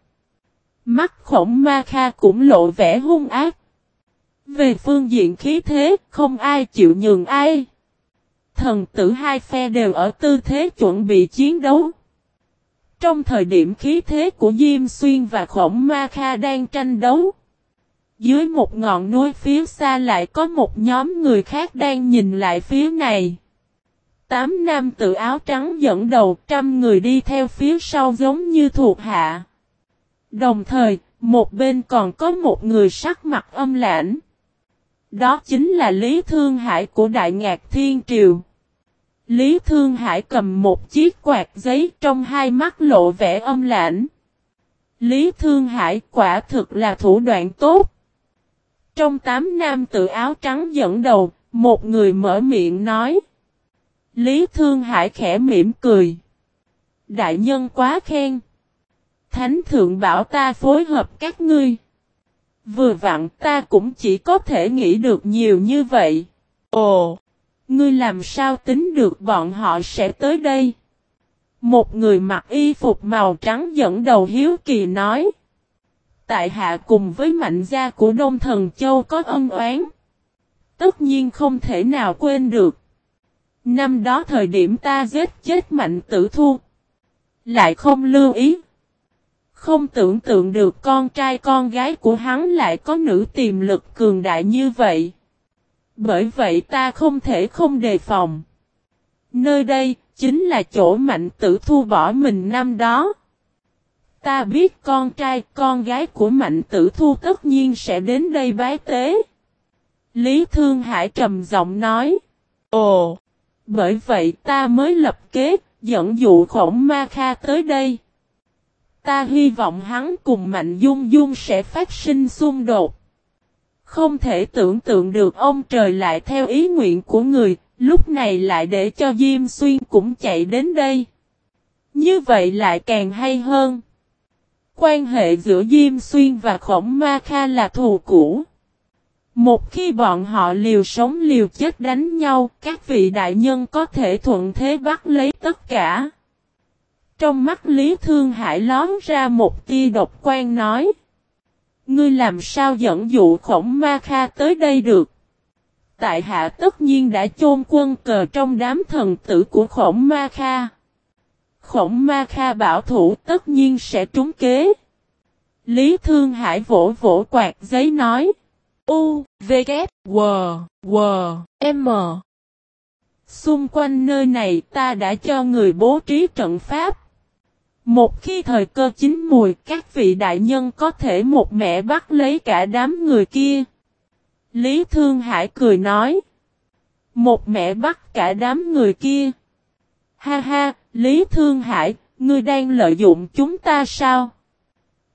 Mắt khổng ma kha cũng lộ vẻ hung ác. Về phương diện khí thế, không ai chịu nhường ai. Thần tử hai phe đều ở tư thế chuẩn bị chiến đấu. Trong thời điểm khí thế của Diêm Xuyên và Khổng Ma Kha đang tranh đấu. Dưới một ngọn núi phía xa lại có một nhóm người khác đang nhìn lại phía này. Tám nam tự áo trắng dẫn đầu trăm người đi theo phía sau giống như thuộc hạ. Đồng thời, một bên còn có một người sắc mặt âm lãnh. Đó chính là Lý Thương Hải của Đại Ngạc Thiên Triều. Lý Thương Hải cầm một chiếc quạt giấy trong hai mắt lộ vẻ âm lãnh. Lý Thương Hải quả thực là thủ đoạn tốt. Trong tám nam tự áo trắng dẫn đầu, một người mở miệng nói. Lý Thương Hải khẽ mỉm cười. Đại nhân quá khen. Thánh thượng bảo ta phối hợp các ngươi. Vừa vặn ta cũng chỉ có thể nghĩ được nhiều như vậy. Ồ! Ngươi làm sao tính được bọn họ sẽ tới đây? Một người mặc y phục màu trắng dẫn đầu hiếu kỳ nói. Tại hạ cùng với mạnh gia của Đông Thần Châu có ân oán. Tất nhiên không thể nào quên được. Năm đó thời điểm ta giết chết mạnh tử thu. Lại không lưu ý. Không tưởng tượng được con trai con gái của hắn lại có nữ tiềm lực cường đại như vậy. Bởi vậy ta không thể không đề phòng. Nơi đây chính là chỗ mạnh tử thu bỏ mình năm đó. Ta biết con trai con gái của mạnh tử thu tất nhiên sẽ đến đây bái tế. Lý Thương Hải trầm giọng nói. Ồ! Bởi vậy ta mới lập kế, dẫn dụ khổng ma kha tới đây. Ta hy vọng hắn cùng Mạnh Dung Dung sẽ phát sinh xung đột. Không thể tưởng tượng được ông trời lại theo ý nguyện của người, lúc này lại để cho Diêm Xuyên cũng chạy đến đây. Như vậy lại càng hay hơn. Quan hệ giữa Diêm Xuyên và Khổng Ma Kha là thù cũ. Một khi bọn họ liều sống liều chết đánh nhau, các vị đại nhân có thể thuận thế bắt lấy tất cả. Trong mắt Lý Thương Hải lón ra một tia độc quan nói. Ngươi làm sao dẫn dụ khổng ma kha tới đây được? Tại hạ tất nhiên đã chôn quân cờ trong đám thần tử của khổng ma kha. Khổng ma kha bảo thủ tất nhiên sẽ trúng kế. Lý Thương Hải vỗ vỗ quạt giấy nói. U, V, K, W, W, M. Xung quanh nơi này ta đã cho người bố trí trận pháp. Một khi thời cơ chín mùi, các vị đại nhân có thể một mẹ bắt lấy cả đám người kia. Lý Thương Hải cười nói. Một mẹ bắt cả đám người kia. Ha ha, Lý Thương Hải, ngươi đang lợi dụng chúng ta sao?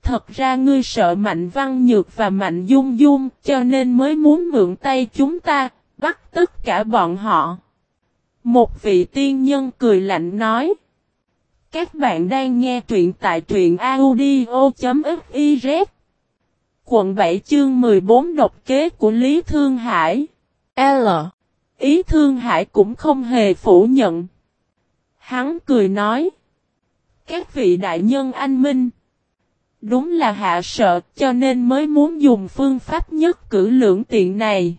Thật ra ngươi sợ Mạnh Văn Nhược và Mạnh Dung Dung, cho nên mới muốn mượn tay chúng ta, bắt tất cả bọn họ. Một vị tiên nhân cười lạnh nói. Các bạn đang nghe truyện tại truyện audio.fiz Quận 7 chương 14 độc kế của Lý Thương Hải L. Ý Thương Hải cũng không hề phủ nhận. Hắn cười nói Các vị đại nhân anh minh Đúng là hạ sợ cho nên mới muốn dùng phương pháp nhất cử lưỡng tiện này.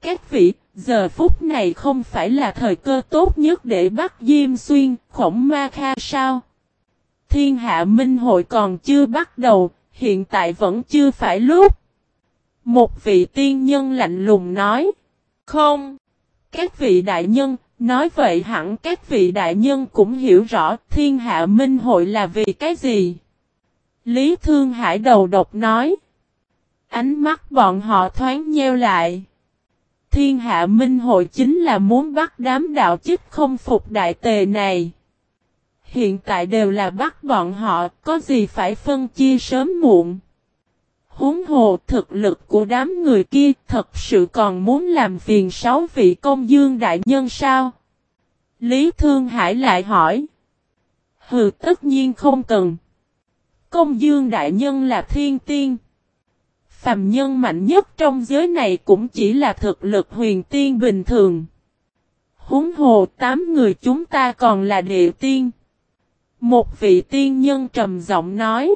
Các vị, giờ phút này không phải là thời cơ tốt nhất để bắt Diêm Xuyên, khổng ma kha sao? Thiên hạ minh hội còn chưa bắt đầu, hiện tại vẫn chưa phải lúc. Một vị tiên nhân lạnh lùng nói. Không. Các vị đại nhân, nói vậy hẳn các vị đại nhân cũng hiểu rõ thiên hạ minh hội là vì cái gì. Lý Thương Hải đầu độc nói. Ánh mắt bọn họ thoáng nheo lại. Thiên hạ minh hội chính là muốn bắt đám đạo chức không phục đại tề này. Hiện tại đều là bắt bọn họ, có gì phải phân chia sớm muộn. Huống hồ thực lực của đám người kia thật sự còn muốn làm phiền sáu vị công dương đại nhân sao? Lý Thương Hải lại hỏi. Hừ tất nhiên không cần. Công dương đại nhân là thiên tiên. Phàm nhân mạnh nhất trong giới này cũng chỉ là thực lực huyền tiên bình thường. Húng hồ tám người chúng ta còn là địa tiên. Một vị tiên nhân trầm giọng nói.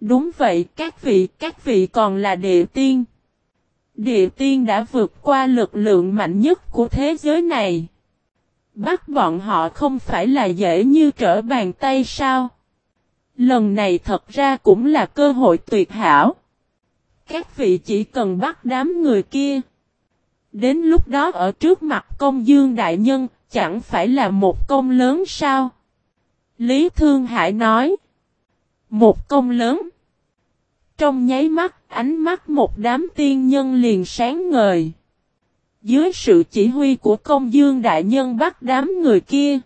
Đúng vậy các vị, các vị còn là địa tiên. Địa tiên đã vượt qua lực lượng mạnh nhất của thế giới này. Bắt bọn họ không phải là dễ như trở bàn tay sao? Lần này thật ra cũng là cơ hội tuyệt hảo. Các vị chỉ cần bắt đám người kia. Đến lúc đó ở trước mặt công dương đại nhân, chẳng phải là một công lớn sao? Lý Thương Hải nói. Một công lớn. Trong nháy mắt, ánh mắt một đám tiên nhân liền sáng ngời. Dưới sự chỉ huy của công dương đại nhân bắt đám người kia.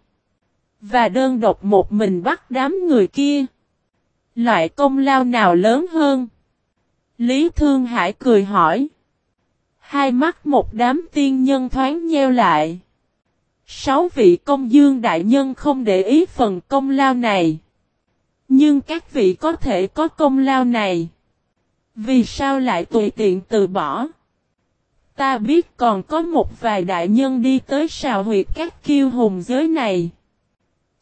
Và đơn độc một mình bắt đám người kia. Loại công lao nào lớn hơn? Lý Thương Hải cười hỏi. Hai mắt một đám tiên nhân thoáng nheo lại. Sáu vị công dương đại nhân không để ý phần công lao này. Nhưng các vị có thể có công lao này. Vì sao lại tùy tiện từ bỏ? Ta biết còn có một vài đại nhân đi tới sào huyệt các kiêu hùng giới này.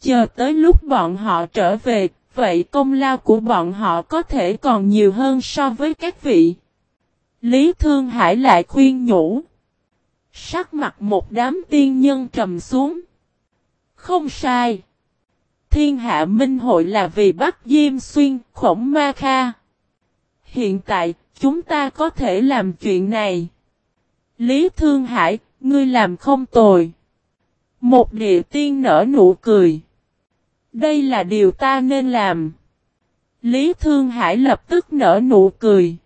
Chờ tới lúc bọn họ trở về, vậy công lao của bọn họ có thể còn nhiều hơn so với các vị. Lý Thương Hải lại khuyên nhủ. Sắc mặt một đám tiên nhân trầm xuống. Không sai. Thiên hạ minh hội là vì bắt Diêm Xuyên, khổng ma kha. Hiện tại, chúng ta có thể làm chuyện này. Lý Thương Hải, ngươi làm không tồi. Một địa tiên nở nụ cười. Đây là điều ta nên làm. Lý Thương Hải lập tức nở nụ cười.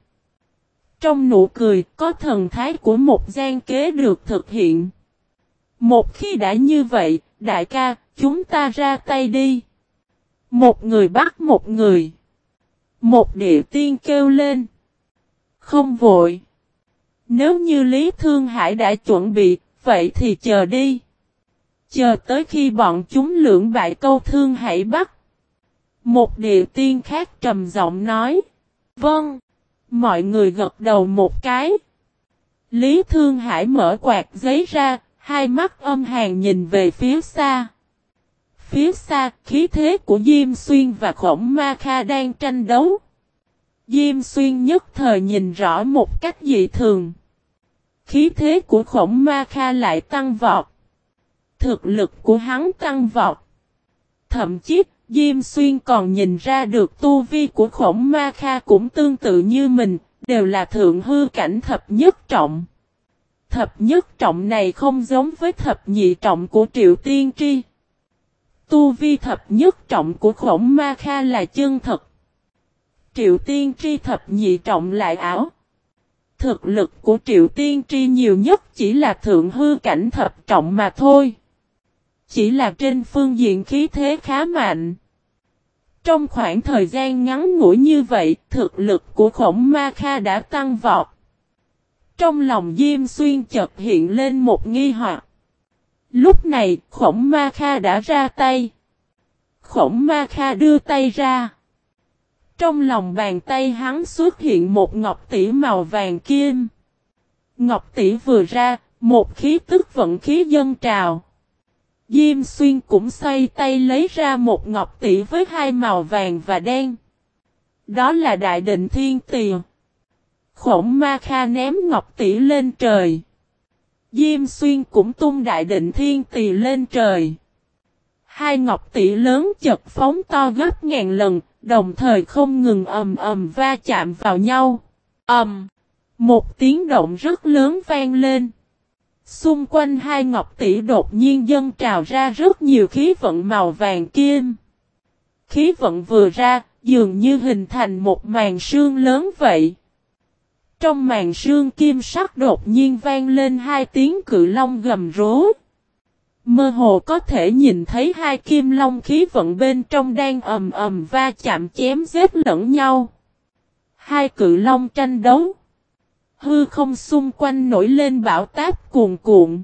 Trong nụ cười có thần thái của một gian kế được thực hiện. Một khi đã như vậy, đại ca, chúng ta ra tay đi. Một người bắt một người. Một địa tiên kêu lên. Không vội. Nếu như Lý Thương Hải đã chuẩn bị, vậy thì chờ đi. Chờ tới khi bọn chúng lưỡng bại câu thương hãy bắt. Một địa tiên khác trầm giọng nói. Vâng. Mọi người gật đầu một cái. Lý Thương Hải mở quạt giấy ra, hai mắt âm hàn nhìn về phía xa. Phía xa, khí thế của Diêm Xuyên và Khổng Ma Kha đang tranh đấu. Diêm Xuyên nhất thời nhìn rõ một cách dị thường. Khí thế của Khổng Ma Kha lại tăng vọt. Thực lực của hắn tăng vọt. Thậm chí, Diêm Xuyên còn nhìn ra được tu vi của khổng ma kha cũng tương tự như mình, đều là thượng hư cảnh thập nhất trọng. Thập nhất trọng này không giống với thập nhị trọng của Triệu Tiên Tri. Tu vi thập nhất trọng của khổng ma kha là chân thật. Triệu Tiên Tri thập nhị trọng lại ảo. Thực lực của Triệu Tiên Tri nhiều nhất chỉ là thượng hư cảnh thập trọng mà thôi. Chỉ là trên phương diện khí thế khá mạnh. Trong khoảng thời gian ngắn ngủi như vậy, thực lực của khổng ma kha đã tăng vọt. Trong lòng Diêm Xuyên chợt hiện lên một nghi hoặc. Lúc này, khổng ma kha đã ra tay. Khổng ma kha đưa tay ra. Trong lòng bàn tay hắn xuất hiện một ngọc tỷ màu vàng kim. Ngọc tỷ vừa ra, một khí tức vận khí dân trào. Diêm xuyên cũng xoay tay lấy ra một ngọc tỷ với hai màu vàng và đen. Đó là đại định thiên tìa. Khổng ma kha ném ngọc tỷ lên trời. Diêm xuyên cũng tung đại định thiên tỳ lên trời. Hai ngọc tỷ lớn chật phóng to gấp ngàn lần, đồng thời không ngừng ầm ầm va chạm vào nhau. ầm, một tiếng động rất lớn vang lên. Xung quanh hai ngọc tỷ đột nhiên dâng trào ra rất nhiều khí vận màu vàng kim. Khí vận vừa ra, dường như hình thành một màn sương lớn vậy. Trong màn sương kim sắc đột nhiên vang lên hai tiếng cự long gầm rú. Mơ hồ có thể nhìn thấy hai kim long khí vận bên trong đang ầm ầm va chạm chém giết lẫn nhau. Hai cự long tranh đấu. Hư không xung quanh nổi lên bão táp cuồn cuộn.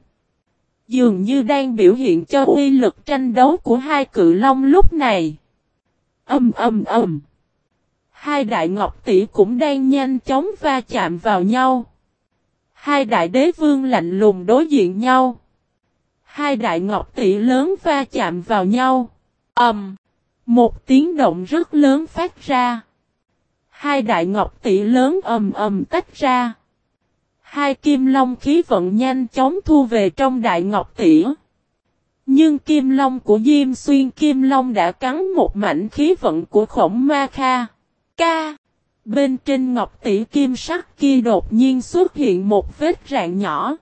Dường như đang biểu hiện cho uy lực tranh đấu của hai cự long lúc này. Âm âm âm. Hai đại ngọc tỷ cũng đang nhanh chóng va chạm vào nhau. Hai đại đế vương lạnh lùng đối diện nhau. Hai đại ngọc tỷ lớn va chạm vào nhau. Ầm. một tiếng động rất lớn phát ra. Hai đại ngọc tỷ lớn ầm ầm tách ra. Hai kim long khí vận nhanh chóng thu về trong đại ngọc tỉa. Nhưng kim long của Diêm Xuyên kim long đã cắn một mảnh khí vận của khổng ma kha. Ca. Bên trên ngọc tỷ kim sắc kia đột nhiên xuất hiện một vết rạn nhỏ.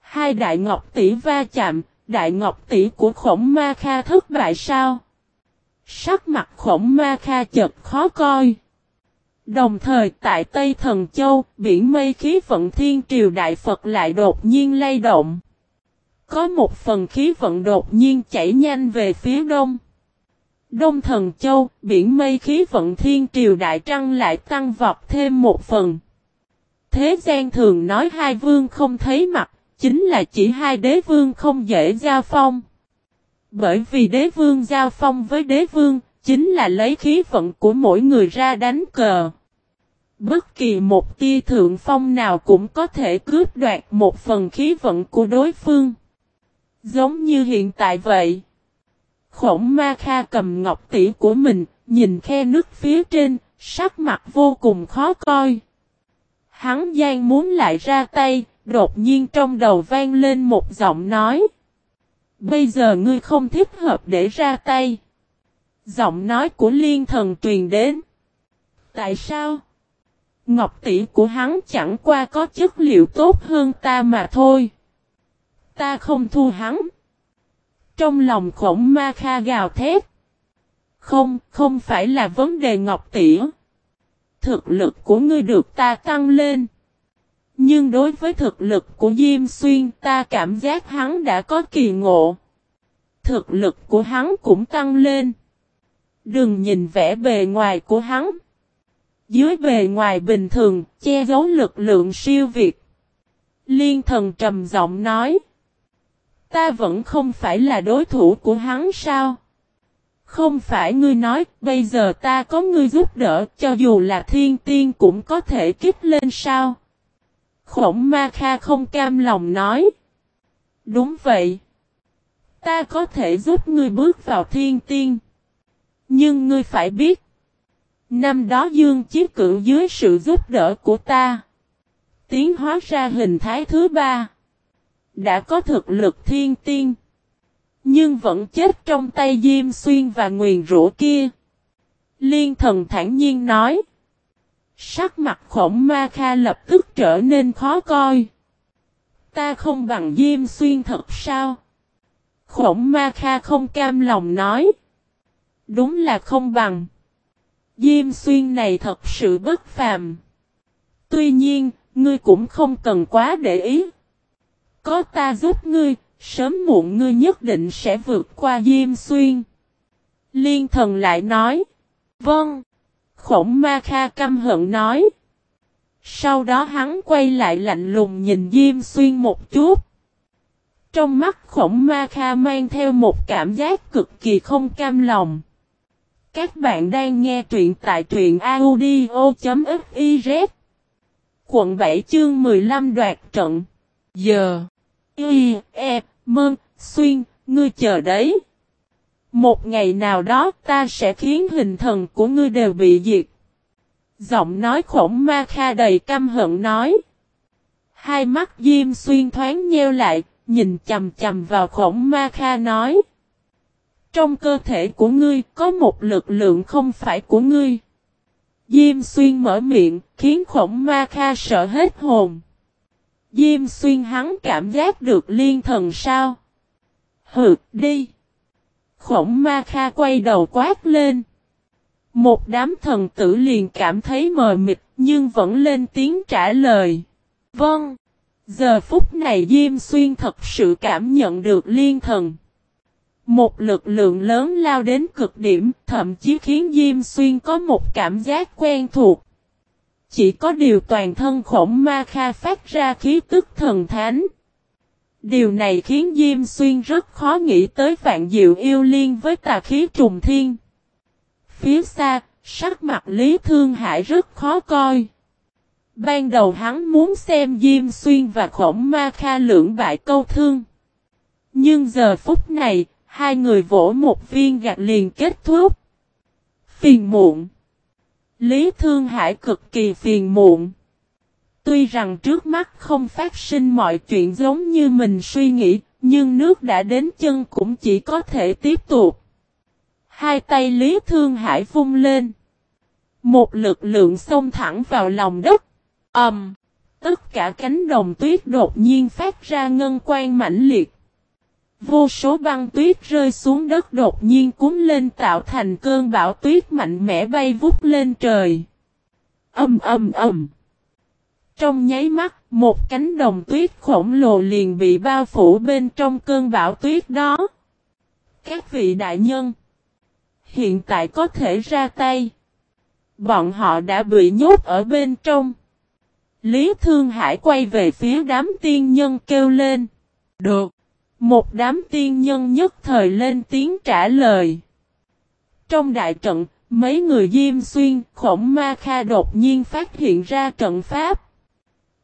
Hai đại ngọc tỷ va chạm, đại ngọc tỷ của khổng ma kha thất bại sao? Sắc mặt khổng ma kha chật khó coi. Đồng thời tại Tây Thần Châu, biển mây khí vận thiên triều đại Phật lại đột nhiên lay động. Có một phần khí vận đột nhiên chảy nhanh về phía đông. Đông Thần Châu, biển mây khí vận thiên triều đại trăng lại tăng vọt thêm một phần. Thế gian thường nói hai vương không thấy mặt, chính là chỉ hai đế vương không dễ giao phong. Bởi vì đế vương giao phong với đế vương, chính là lấy khí vận của mỗi người ra đánh cờ. Bất kỳ một tia thượng phong nào cũng có thể cướp đoạt một phần khí vận của đối phương. Giống như hiện tại vậy. Khổng ma kha cầm ngọc tỷ của mình, nhìn khe nước phía trên, sắc mặt vô cùng khó coi. Hắn gian muốn lại ra tay, đột nhiên trong đầu vang lên một giọng nói. Bây giờ ngươi không thích hợp để ra tay. Giọng nói của liên thần truyền đến. Tại sao? Ngọc tỷ của hắn chẳng qua có chất liệu tốt hơn ta mà thôi. Ta không thu hắn. Trong lòng khổng ma kha gào thét. Không, không phải là vấn đề ngọc tỷ. Thực lực của ngươi được ta tăng lên. Nhưng đối với thực lực của Diêm Xuyên ta cảm giác hắn đã có kỳ ngộ. Thực lực của hắn cũng tăng lên. Đừng nhìn vẻ bề ngoài của hắn. Dưới bề ngoài bình thường, che giấu lực lượng siêu việt. Liên thần trầm giọng nói. Ta vẫn không phải là đối thủ của hắn sao? Không phải ngươi nói, bây giờ ta có ngươi giúp đỡ, cho dù là thiên tiên cũng có thể kích lên sao? Khổng ma kha không cam lòng nói. Đúng vậy. Ta có thể giúp ngươi bước vào thiên tiên. Nhưng ngươi phải biết. Năm đó Dương Chí Cửu dưới sự giúp đỡ của ta. Tiến hóa ra hình thái thứ ba. Đã có thực lực thiên tiên. Nhưng vẫn chết trong tay Diêm Xuyên và nguyền rũ kia. Liên thần thản nhiên nói. Sắc mặt khổng ma kha lập tức trở nên khó coi. Ta không bằng Diêm Xuyên thật sao? Khổng ma kha không cam lòng nói. Đúng là không bằng. Diêm xuyên này thật sự bất phàm. Tuy nhiên, ngươi cũng không cần quá để ý. Có ta giúp ngươi, sớm muộn ngươi nhất định sẽ vượt qua Diêm xuyên. Liên thần lại nói. Vâng. Khổng ma kha căm hận nói. Sau đó hắn quay lại lạnh lùng nhìn Diêm xuyên một chút. Trong mắt khổng ma kha mang theo một cảm giác cực kỳ không cam lòng. Các bạn đang nghe truyện tại truyện audio.fiz Quận 7 chương 15 đoạt trận. Giờ. Y, E, Mơn, Xuyên, ngươi chờ đấy. Một ngày nào đó ta sẽ khiến hình thần của ngươi đều bị diệt. Giọng nói khổng ma kha đầy căm hận nói. Hai mắt Diêm Xuyên thoáng nheo lại Nhìn chầm chầm vào khổng ma kha nói. Trong cơ thể của ngươi có một lực lượng không phải của ngươi. Diêm xuyên mở miệng khiến khổng ma kha sợ hết hồn. Diêm xuyên hắn cảm giác được liên thần sao? Hừ, đi. Khổng ma kha quay đầu quát lên. Một đám thần tử liền cảm thấy mờ mịt nhưng vẫn lên tiếng trả lời. Vâng. Giờ phút này Diêm Xuyên thật sự cảm nhận được liên thần. Một lực lượng lớn lao đến cực điểm, thậm chí khiến Diêm Xuyên có một cảm giác quen thuộc. Chỉ có điều toàn thân khổng ma kha phát ra khí tức thần thánh. Điều này khiến Diêm Xuyên rất khó nghĩ tới vạn diệu yêu liên với tà khí trùng thiên. Phía xa, sắc mặt Lý Thương Hải rất khó coi. Ban đầu hắn muốn xem Diêm Xuyên và Khổng Ma Kha lưỡng bại câu thương. Nhưng giờ phút này, hai người vỗ một viên gạch liền kết thúc. Phiền muộn. Lý Thương Hải cực kỳ phiền muộn. Tuy rằng trước mắt không phát sinh mọi chuyện giống như mình suy nghĩ, nhưng nước đã đến chân cũng chỉ có thể tiếp tục. Hai tay Lý Thương Hải vung lên. Một lực lượng xông thẳng vào lòng đất. Ầm. Um, tất cả cánh đồng tuyết đột nhiên phát ra ngân quang mãnh liệt. Vô số băng tuyết rơi xuống đất đột nhiên cuốn lên tạo thành cơn bão tuyết mạnh mẽ bay vút lên trời. Âm âm ầm. Trong nháy mắt, một cánh đồng tuyết khổng lồ liền bị bao phủ bên trong cơn bão tuyết đó. Các vị đại nhân, hiện tại có thể ra tay. Bọn họ đã bị nhốt ở bên trong. Lý Thương Hải quay về phía đám tiên nhân kêu lên. Được. Một đám tiên nhân nhất thời lên tiếng trả lời. Trong đại trận, mấy người Diêm Xuyên, Khổng Ma Kha đột nhiên phát hiện ra trận pháp.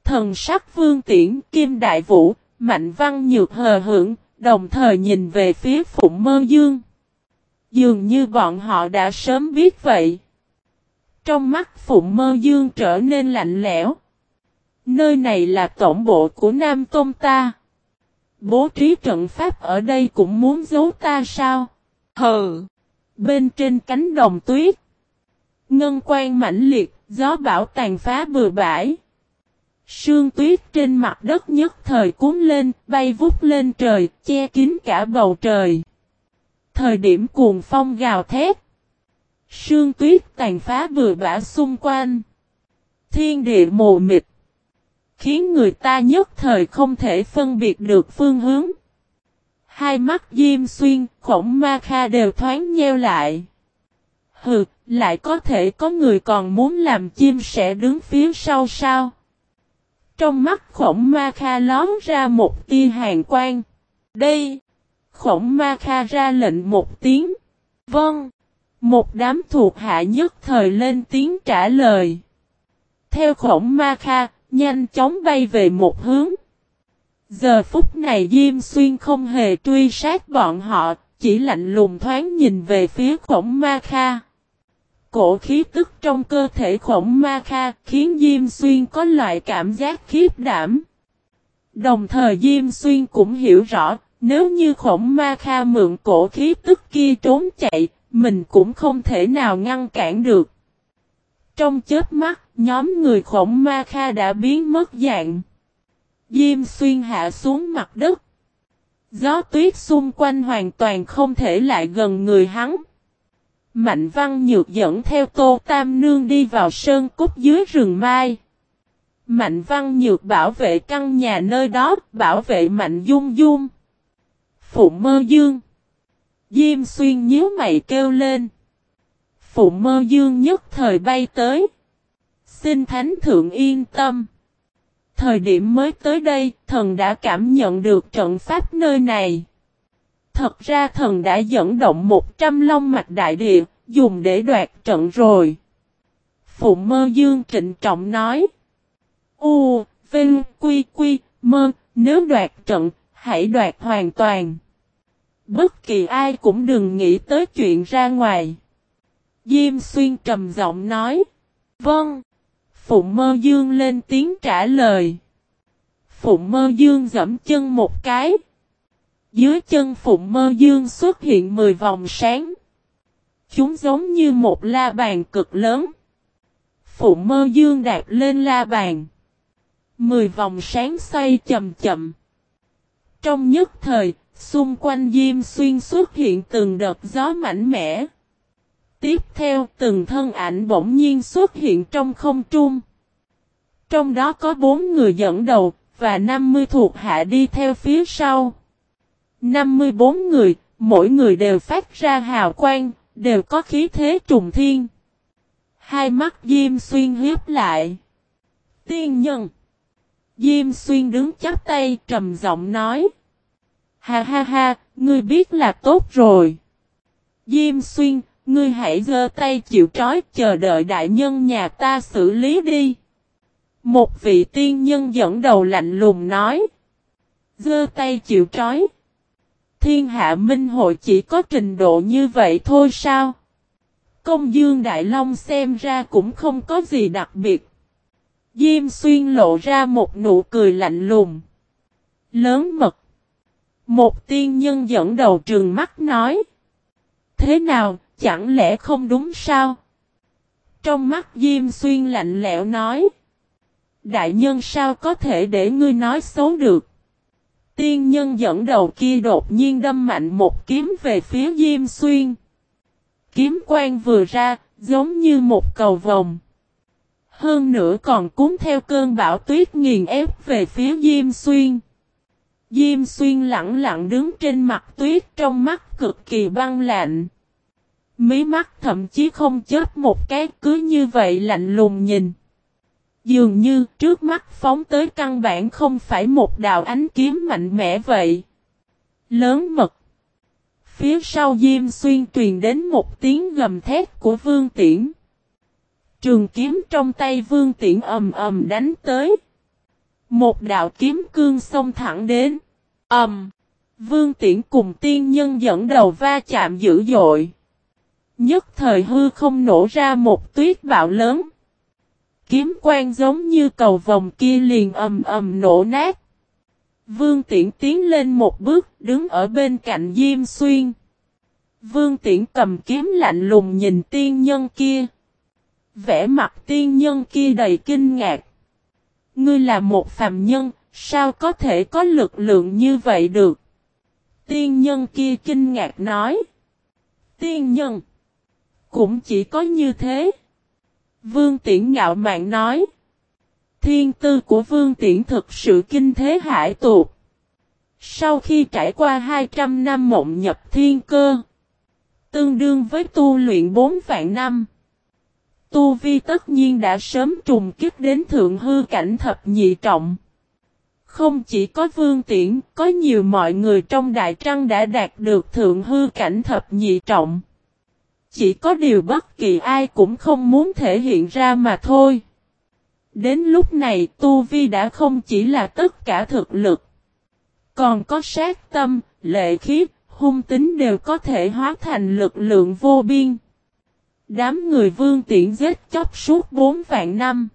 Thần sắc vương tiễn, Kim Đại Vũ, Mạnh Văn Nhược hờ hưởng, đồng thời nhìn về phía Phụng Mơ Dương. Dường như bọn họ đã sớm biết vậy. Trong mắt Phụng Mơ Dương trở nên lạnh lẽo. Nơi này là tổng bộ của Nam Tôn ta. Bố trí trận pháp ở đây cũng muốn giấu ta sao? Hừ! Bên trên cánh đồng tuyết. Ngân quan mãnh liệt, gió bão tàn phá bừa bãi. Sương tuyết trên mặt đất nhất thời cuốn lên, bay vút lên trời, che kín cả bầu trời. Thời điểm cuồng phong gào thét. Sương tuyết tàn phá bừa bãi xung quanh. Thiên địa mù mịt. Khiến người ta nhất thời không thể phân biệt được phương hướng. Hai mắt Diêm Xuyên, khổng ma kha đều thoáng nheo lại. Hừ, lại có thể có người còn muốn làm chim sẽ đứng phía sau sao? Trong mắt khổng ma kha lón ra một tia hàng quang. Đây! Khổng ma kha ra lệnh một tiếng. Vâng! Một đám thuộc hạ nhất thời lên tiếng trả lời. Theo khổng ma kha, nhanh chóng bay về một hướng. Giờ phút này Diêm Xuyên không hề truy sát bọn họ, chỉ lạnh lùng thoáng nhìn về phía khổng ma kha. Cổ khí tức trong cơ thể khổng ma kha khiến Diêm Xuyên có loại cảm giác khiếp đảm. Đồng thời Diêm Xuyên cũng hiểu rõ, nếu như khổng ma kha mượn cổ khí tức kia trốn chạy, mình cũng không thể nào ngăn cản được. Trong chết mắt, nhóm người khổng ma kha đã biến mất dạng. Diêm xuyên hạ xuống mặt đất. Gió tuyết xung quanh hoàn toàn không thể lại gần người hắn. Mạnh văn nhược dẫn theo tô tam nương đi vào sơn cúc dưới rừng mai. Mạnh văn nhược bảo vệ căn nhà nơi đó, bảo vệ mạnh dung dung. Phụ mơ dương. Diêm xuyên nhíu mày kêu lên. Phụ mơ dương nhất thời bay tới. Xin thánh thượng yên tâm. Thời điểm mới tới đây, thần đã cảm nhận được trận pháp nơi này. Thật ra thần đã dẫn động 100 long mạch đại địa, dùng để đoạt trận rồi. Phụ mơ dương trịnh trọng nói. U, Vinh, Quy, Quy, Mơ, nếu đoạt trận, hãy đoạt hoàn toàn. Bất kỳ ai cũng đừng nghĩ tới chuyện ra ngoài. Diêm xuyên trầm giọng nói. Vâng. Phụng mơ dương lên tiếng trả lời. Phụng mơ dương dẫm chân một cái. Dưới chân Phụng mơ dương xuất hiện 10 vòng sáng. Chúng giống như một la bàn cực lớn. Phụng mơ dương đạp lên la bàn. Mười vòng sáng xoay chậm chậm. Trong nhất thời, xung quanh Diêm Xuyên xuất hiện từng đợt gió mạnh mẽ. Tiếp theo từng thân ảnh bỗng nhiên xuất hiện trong không trung. Trong đó có bốn người dẫn đầu và 50 thuộc hạ đi theo phía sau. 54 người, mỗi người đều phát ra hào quang, đều có khí thế trùng thiên. Hai mắt Diêm Xuyên hiếp lại. Tiên nhân. Diêm Xuyên đứng chắp tay trầm giọng nói. Ha ha ha, ngươi biết là tốt rồi. Diêm Xuyên, Ngươi hãy giơ tay chịu trói chờ đợi đại nhân nhà ta xử lý đi. Một vị tiên nhân dẫn đầu lạnh lùng nói. Giơ tay chịu trói. Thiên hạ minh hội chỉ có trình độ như vậy thôi sao? Công dương Đại Long xem ra cũng không có gì đặc biệt. Diêm xuyên lộ ra một nụ cười lạnh lùng. Lớn mật. Một tiên nhân dẫn đầu trường mắt nói. Thế nào, chẳng lẽ không đúng sao? Trong mắt Diêm Xuyên lạnh lẽo nói. Đại nhân sao có thể để ngươi nói xấu được? Tiên nhân dẫn đầu kia đột nhiên đâm mạnh một kiếm về phía Diêm Xuyên. Kiếm quang vừa ra, giống như một cầu vòng. Hơn nữa còn cuốn theo cơn bão tuyết nghiền ép về phía Diêm Xuyên. Diêm Xuyên lặng lặng đứng trên mặt tuyết trong mắt cực kỳ băng lạnh. Mí mắt thậm chí không chết một cái, cứ như vậy lạnh lùng nhìn. Dường như trước mắt phóng tới căn bản không phải một đạo ánh kiếm mạnh mẽ vậy. Lớn mật. Phía sau Diêm Xuyên truyền đến một tiếng gầm thét của Vương Tiễn. Trường kiếm trong tay Vương Tiễn ầm ầm đánh tới. Một đạo kiếm cương xông thẳng đến. ầm. Vương Tiễn cùng tiên nhân dẫn đầu va chạm dữ dội. Nhất thời hư không nổ ra một tuyết bạo lớn. Kiếm quang giống như cầu vòng kia liền ầm ầm nổ nát. Vương Tiễn tiến lên một bước, đứng ở bên cạnh Diêm Xuyên. Vương Tiễn cầm kiếm lạnh lùng nhìn tiên nhân kia. Vẽ mặt tiên nhân kia đầy kinh ngạc. Ngươi là một phàm nhân, sao có thể có lực lượng như vậy được? Tiên nhân kia kinh ngạc nói. Tiên nhân. Cũng chỉ có như thế. Vương Tiễn ngạo mạn nói. Thiên tư của Vương Tiễn thực sự kinh thế hải tuột. Sau khi trải qua 200 năm mộng nhập thiên cơ. Tương đương với tu luyện 4 vạn năm. Tu Vi tất nhiên đã sớm trùng kích đến thượng hư cảnh thập nhị trọng. Không chỉ có vương tiễn, có nhiều mọi người trong đại trăng đã đạt được thượng hư cảnh thập nhị trọng. Chỉ có điều bất kỳ ai cũng không muốn thể hiện ra mà thôi. Đến lúc này Tu Vi đã không chỉ là tất cả thực lực. Còn có sát tâm, lệ khí, hung tính đều có thể hóa thành lực lượng vô biên. Đám người vương tiễn giết chóc suốt 4 vạn năm.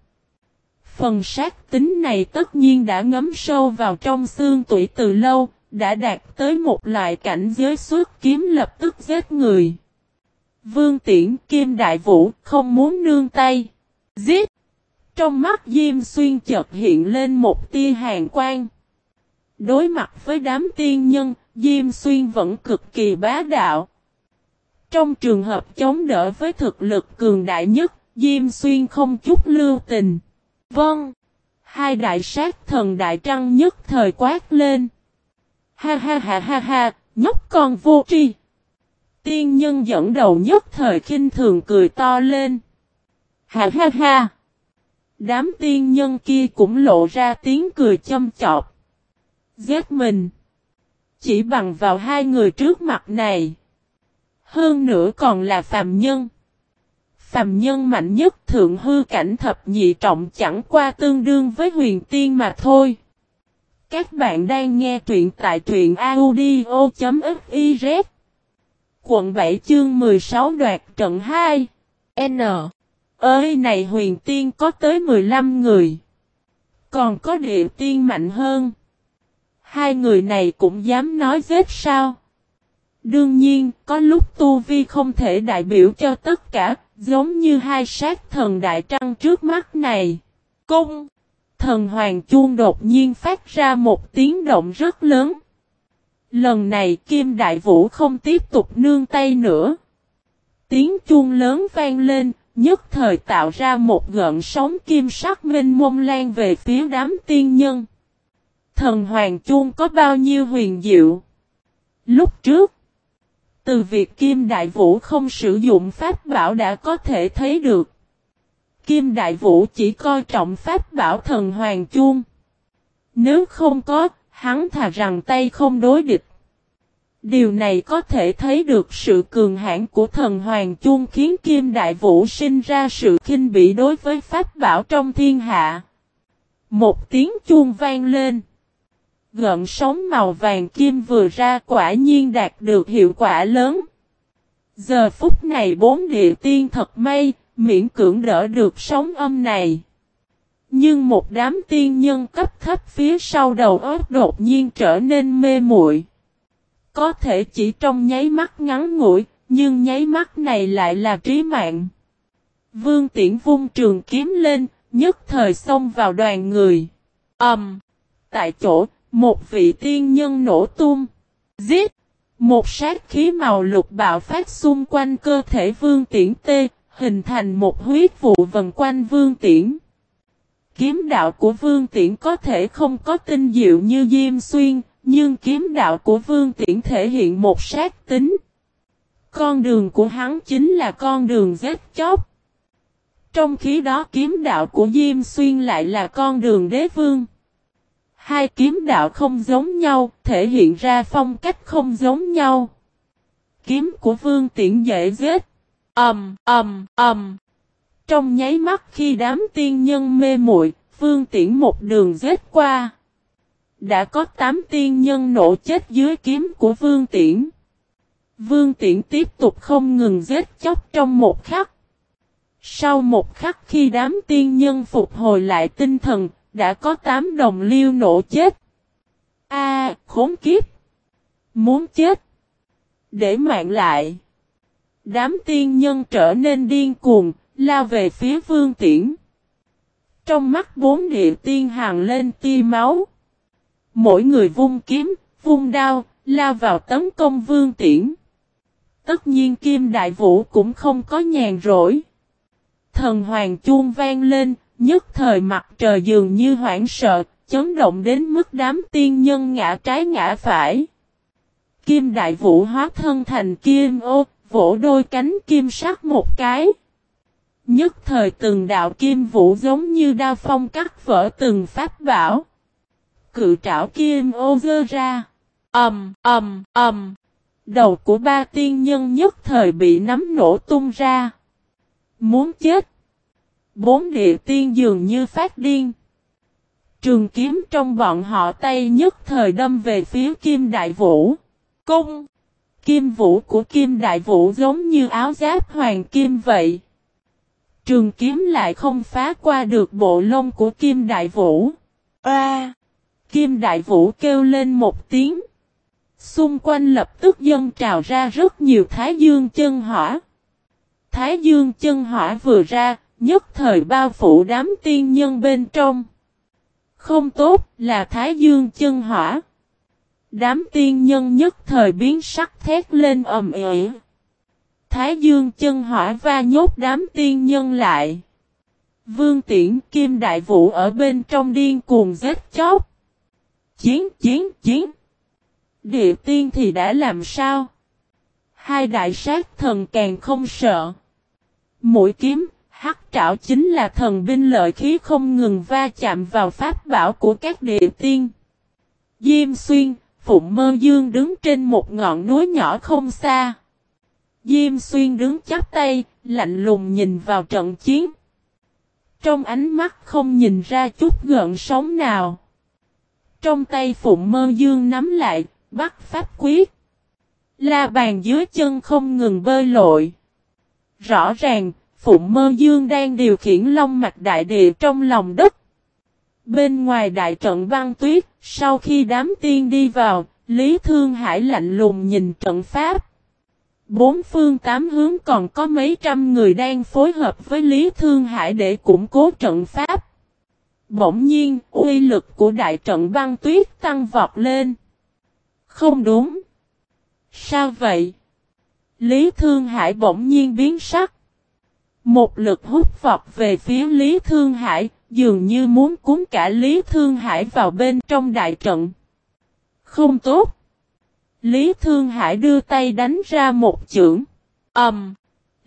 Phần sát tính này tất nhiên đã ngấm sâu vào trong xương tủy từ lâu, đã đạt tới một loại cảnh giới suốt kiếm lập tức giết người. Vương Tiễn Kim Đại Vũ không muốn nương tay. Giết! Trong mắt Diêm Xuyên chợt hiện lên một tia hàng quang. Đối mặt với đám tiên nhân, Diêm Xuyên vẫn cực kỳ bá đạo. Trong trường hợp chống đỡ với thực lực cường đại nhất, Diêm Xuyên không chút lưu tình. Vâng. Hai đại sát thần đại trăng nhất thời quát lên. Ha ha ha ha ha, nhóc con vô tri. Tiên nhân dẫn đầu nhất thời khinh thường cười to lên. Ha ha ha. Đám tiên nhân kia cũng lộ ra tiếng cười châm chọc. Giết mình. Chỉ bằng vào hai người trước mặt này. Hơn nữa còn là phàm nhân. Phàm nhân mạnh nhất thượng hư cảnh thập nhị trọng chẳng qua tương đương với huyền tiên mà thôi. Các bạn đang nghe truyện tại truyện audio.fif Quận 7 chương 16 đoạt trận 2 N Ơi này huyền tiên có tới 15 người Còn có địa tiên mạnh hơn Hai người này cũng dám nói vết sao Đương nhiên, có lúc Tu Vi không thể đại biểu cho tất cả, giống như hai sát thần đại trăng trước mắt này. Cung! Thần Hoàng Chuông đột nhiên phát ra một tiếng động rất lớn. Lần này Kim Đại Vũ không tiếp tục nương tay nữa. Tiếng chuông lớn vang lên, nhất thời tạo ra một gợn sóng kim sắc minh mông lan về phía đám tiên nhân. Thần Hoàng Chuông có bao nhiêu huyền diệu? Lúc trước, từ việc Kim Đại Vũ không sử dụng pháp bảo đã có thể thấy được. Kim Đại Vũ chỉ coi trọng pháp bảo thần Hoàng Chuông. Nếu không có, hắn thà rằng tay không đối địch. Điều này có thể thấy được sự cường hãn của thần Hoàng Chuông khiến Kim Đại Vũ sinh ra sự khinh bỉ đối với pháp bảo trong thiên hạ. Một tiếng chuông vang lên. Gợn sóng màu vàng kim vừa ra quả nhiên đạt được hiệu quả lớn. Giờ phút này bốn địa tiên thật may, miễn cưỡng đỡ được sóng âm này. Nhưng một đám tiên nhân cấp thấp phía sau đầu óc đột nhiên trở nên mê muội. Có thể chỉ trong nháy mắt ngắn ngủi, nhưng nháy mắt này lại là trí mạng. Vương Tiễn vung trường kiếm lên, nhất thời xông vào đoàn người. Ầm! Um, tại chỗ, một vị tiên nhân nổ tung. Giết! Một sát khí màu lục bạo phát xung quanh cơ thể vương tiễn tê, hình thành một huyết vụ vần quanh vương tiễn. Kiếm đạo của vương tiễn có thể không có tinh diệu như Diêm Xuyên, nhưng kiếm đạo của vương tiễn thể hiện một sát tính. Con đường của hắn chính là con đường giết chóc. Trong khi đó kiếm đạo của Diêm Xuyên lại là con đường đế vương. Hai kiếm đạo không giống nhau, thể hiện ra phong cách không giống nhau. Kiếm của Vương Tiễn dễ giết. Ầm, ầm, ầm. Trong nháy mắt khi đám tiên nhân mê muội, Vương Tiễn một đường giết qua. Đã có tám tiên nhân nổ chết dưới kiếm của Vương Tiễn. Vương Tiễn tiếp tục không ngừng giết chóc trong một khắc. Sau một khắc khi đám tiên nhân phục hồi lại tinh thần, đã có tám đồng liêu nổ chết. A khốn kiếp! Muốn chết! Để mạng lại! Đám tiên nhân trở nên điên cuồng, lao về phía vương tiễn. Trong mắt bốn địa tiên hàng lên tia máu. Mỗi người vung kiếm, vung đao, lao vào tấn công vương tiễn. Tất nhiên Kim Đại Vũ cũng không có nhàn rỗi. Thần hoàng chuông vang lên, nhất thời mặt trời dường như hoảng sợ, chấn động đến mức đám tiên nhân ngã trái ngã phải. Kim Đại Vũ hóa thân thành kim ô, vỗ đôi cánh kim sắc một cái. Nhất thời từng đạo kim vũ giống như đao phong cắt vỡ từng pháp bảo. Cự trảo kim ô dơ ra. Ẩm, Ẩm, Ẩm. Đầu của ba tiên nhân nhất thời bị nắm nổ tung ra. Muốn chết. Bốn địa tiên dường như phát điên. Trường kiếm trong bọn họ tay nhất thời đâm về phía Kim Đại Vũ. Cung! Kim vũ của Kim Đại Vũ giống như áo giáp hoàng kim vậy. Trường kiếm lại không phá qua được bộ lông của Kim Đại Vũ. A! Kim Đại Vũ kêu lên một tiếng. Xung quanh lập tức dân trào ra rất nhiều thái dương chân hỏa. Thái dương chân hỏa vừa ra, nhất thời bao phủ đám tiên nhân bên trong. Không tốt là thái dương chân hỏa. Đám tiên nhân nhất thời biến sắc thét lên ầm ĩ. Thái dương chân hỏa va nhốt đám tiên nhân lại. Vương tiễn kim đại vũ ở bên trong điên cuồng giết chóc. Chiến chiến chiến. Địa tiên thì đã làm sao? Hai đại sát thần càng không sợ. Mũi kiếm, hắc trảo chính là thần binh lợi khí không ngừng va chạm vào pháp bảo của các địa tiên. Diêm xuyên, Phụng Mơ Dương đứng trên một ngọn núi nhỏ không xa. Diêm Xuyên đứng chắp tay, lạnh lùng nhìn vào trận chiến. Trong ánh mắt không nhìn ra chút gợn sóng nào. Trong tay Phụng Mơ Dương nắm lại, bắt pháp quyết. La bàn dưới chân không ngừng bơi lội. Rõ ràng, Phụng Mơ Dương đang điều khiển long mạch đại địa trong lòng đất. Bên ngoài đại trận băng tuyết, sau khi đám tiên đi vào, Lý Thương Hải lạnh lùng nhìn trận pháp. Bốn phương tám hướng còn có mấy trăm người đang phối hợp với Lý Thương Hải để củng cố trận pháp. Bỗng nhiên, uy lực của đại trận băng tuyết tăng vọt lên. Không đúng. Sao vậy? Lý Thương Hải bỗng nhiên biến sắc. Một lực hút vọt về phía Lý Thương Hải, dường như muốn cuốn cả Lý Thương Hải vào bên trong đại trận. Không tốt. Lý Thương Hải đưa tay đánh ra một chưởng. ầm! Um,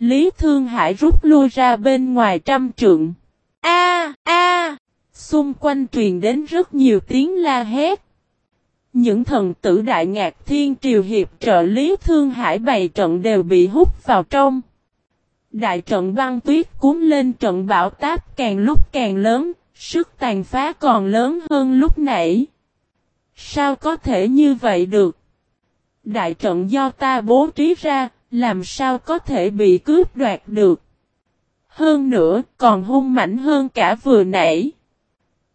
Lý Thương Hải rút lui ra bên ngoài trăm trượng. A a. Xung quanh truyền đến rất nhiều tiếng la hét. Những thần tử đại ngạc thiên triều hiệp trợ Lý Thương Hải bày trận đều bị hút vào trong. Đại trận băng tuyết cuốn lên trận bão táp càng lúc càng lớn, sức tàn phá còn lớn hơn lúc nãy. Sao có thể như vậy được? Đại trận do ta bố trí ra, làm sao có thể bị cướp đoạt được? Hơn nữa, còn hung mảnh hơn cả vừa nãy.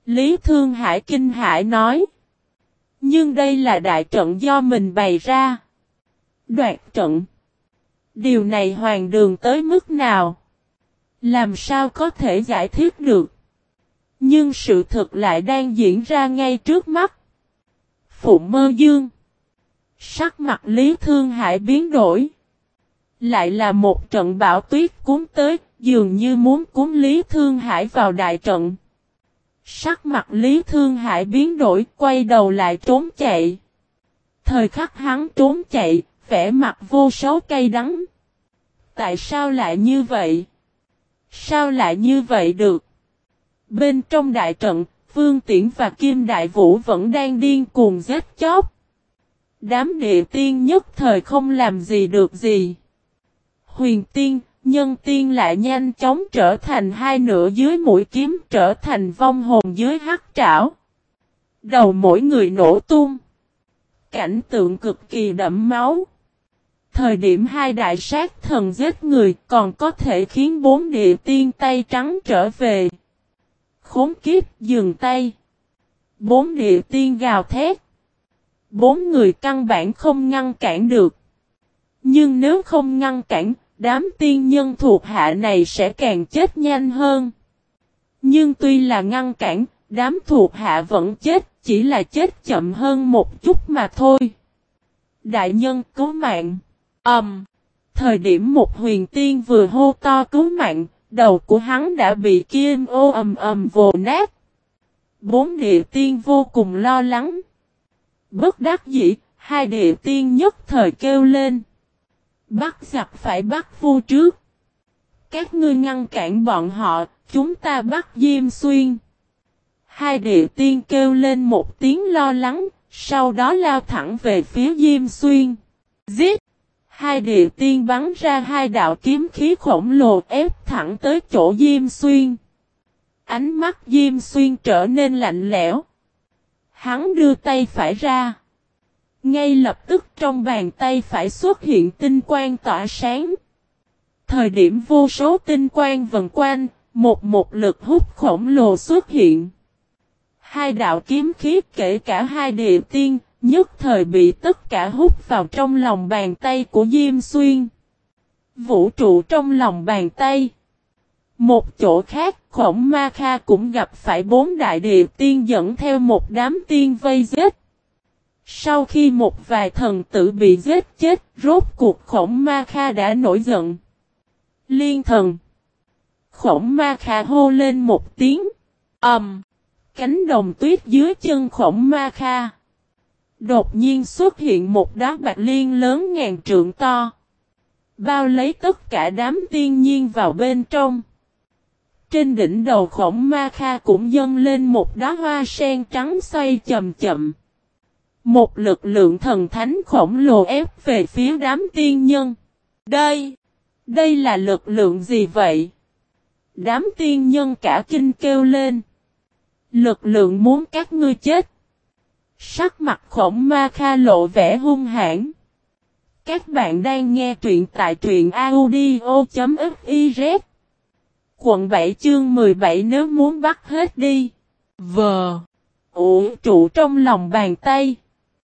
Lý Thương Hải kinh hải nói. Nhưng đây là đại trận do mình bày ra. Đoạt trận. Điều này hoàng đường tới mức nào? Làm sao có thể giải thích được? Nhưng sự thực lại đang diễn ra ngay trước mắt. Phụ mơ dương. Sắc mặt Lý Thương Hải biến đổi. Lại là một trận bão tuyết cuốn tới, dường như muốn cuốn Lý Thương Hải vào đại trận. Sắc mặt Lý Thương Hải biến đổi, quay đầu lại trốn chạy. Thời khắc hắn trốn chạy, vẻ mặt vô số cây đắng. Tại sao lại như vậy? Sao lại như vậy được? Bên trong đại trận, Vương Tiễn và Kim Đại Vũ vẫn đang điên cuồng giết chóc. Đám địa tiên nhất thời không làm gì được gì. Huyền tiên, nhân tiên lại nhanh chóng trở thành hai nửa dưới mũi kiếm trở thành vong hồn dưới hắc trảo. Đầu mỗi người nổ tung. Cảnh tượng cực kỳ đậm máu. Thời điểm hai đại sát thần giết người còn có thể khiến bốn địa tiên tay trắng trở về. Khốn kiếp dừng tay. Bốn địa tiên gào thét. Bốn người căn bản không ngăn cản được. Nhưng nếu không ngăn cản, đám tiên nhân thuộc hạ này sẽ càng chết nhanh hơn. Nhưng tuy là ngăn cản, đám thuộc hạ vẫn chết, chỉ là chết chậm hơn một chút mà thôi. Đại nhân cứu mạng. ầm, Um, thời điểm một huyền tiên vừa hô to cứu mạng, đầu của hắn đã bị kim ô ầm ầm vồ nát. Bốn địa tiên vô cùng lo lắng. Bất đắc dĩ, hai địa tiên nhất thời kêu lên. Bắt giặc phải bắt vua trước. Các ngươi ngăn cản bọn họ, chúng ta bắt Diêm Xuyên. Hai địa tiên kêu lên một tiếng lo lắng, sau đó lao thẳng về phía Diêm Xuyên. Giết! Hai địa tiên bắn ra hai đạo kiếm khí khổng lồ ép thẳng tới chỗ Diêm Xuyên. Ánh mắt Diêm Xuyên trở nên lạnh lẽo. Hắn đưa tay phải ra. Ngay lập tức trong bàn tay phải xuất hiện tinh quang tỏa sáng. Thời điểm vô số tinh quang vần quanh, một một lực hút khổng lồ xuất hiện. Hai đạo kiếm khí kể cả hai địa tiên, nhất thời bị tất cả hút vào trong lòng bàn tay của Diêm Xuyên. Vũ trụ trong lòng bàn tay. Một chỗ khác, khổng ma kha cũng gặp phải bốn đại địa tiên dẫn theo một đám tiên vây giết. Sau khi một vài thần tử bị giết chết, rốt cuộc khổng ma kha đã nổi giận. Liên thần. Khổng ma kha hô lên một tiếng. ầm, um, Cánh đồng tuyết dưới chân khổng ma kha. Đột nhiên xuất hiện một đá bạc liên lớn ngàn trượng to. Bao lấy tất cả đám tiên nhiên vào bên trong. Trên đỉnh đầu khổng ma kha cũng dâng lên một đá hoa sen trắng xoay chậm chậm. Một lực lượng thần thánh khổng lồ ép về phía đám tiên nhân. Đây! Đây là lực lượng gì vậy? Đám tiên nhân cả kinh kêu lên. Lực lượng muốn các ngươi chết. Sắc mặt khổng ma kha lộ vẻ hung hãn. Các bạn đang nghe truyện tại truyện audio.fif Quận 7 chương 17 nếu muốn bắt hết đi. Vờ. Ủ trụ trong lòng bàn tay.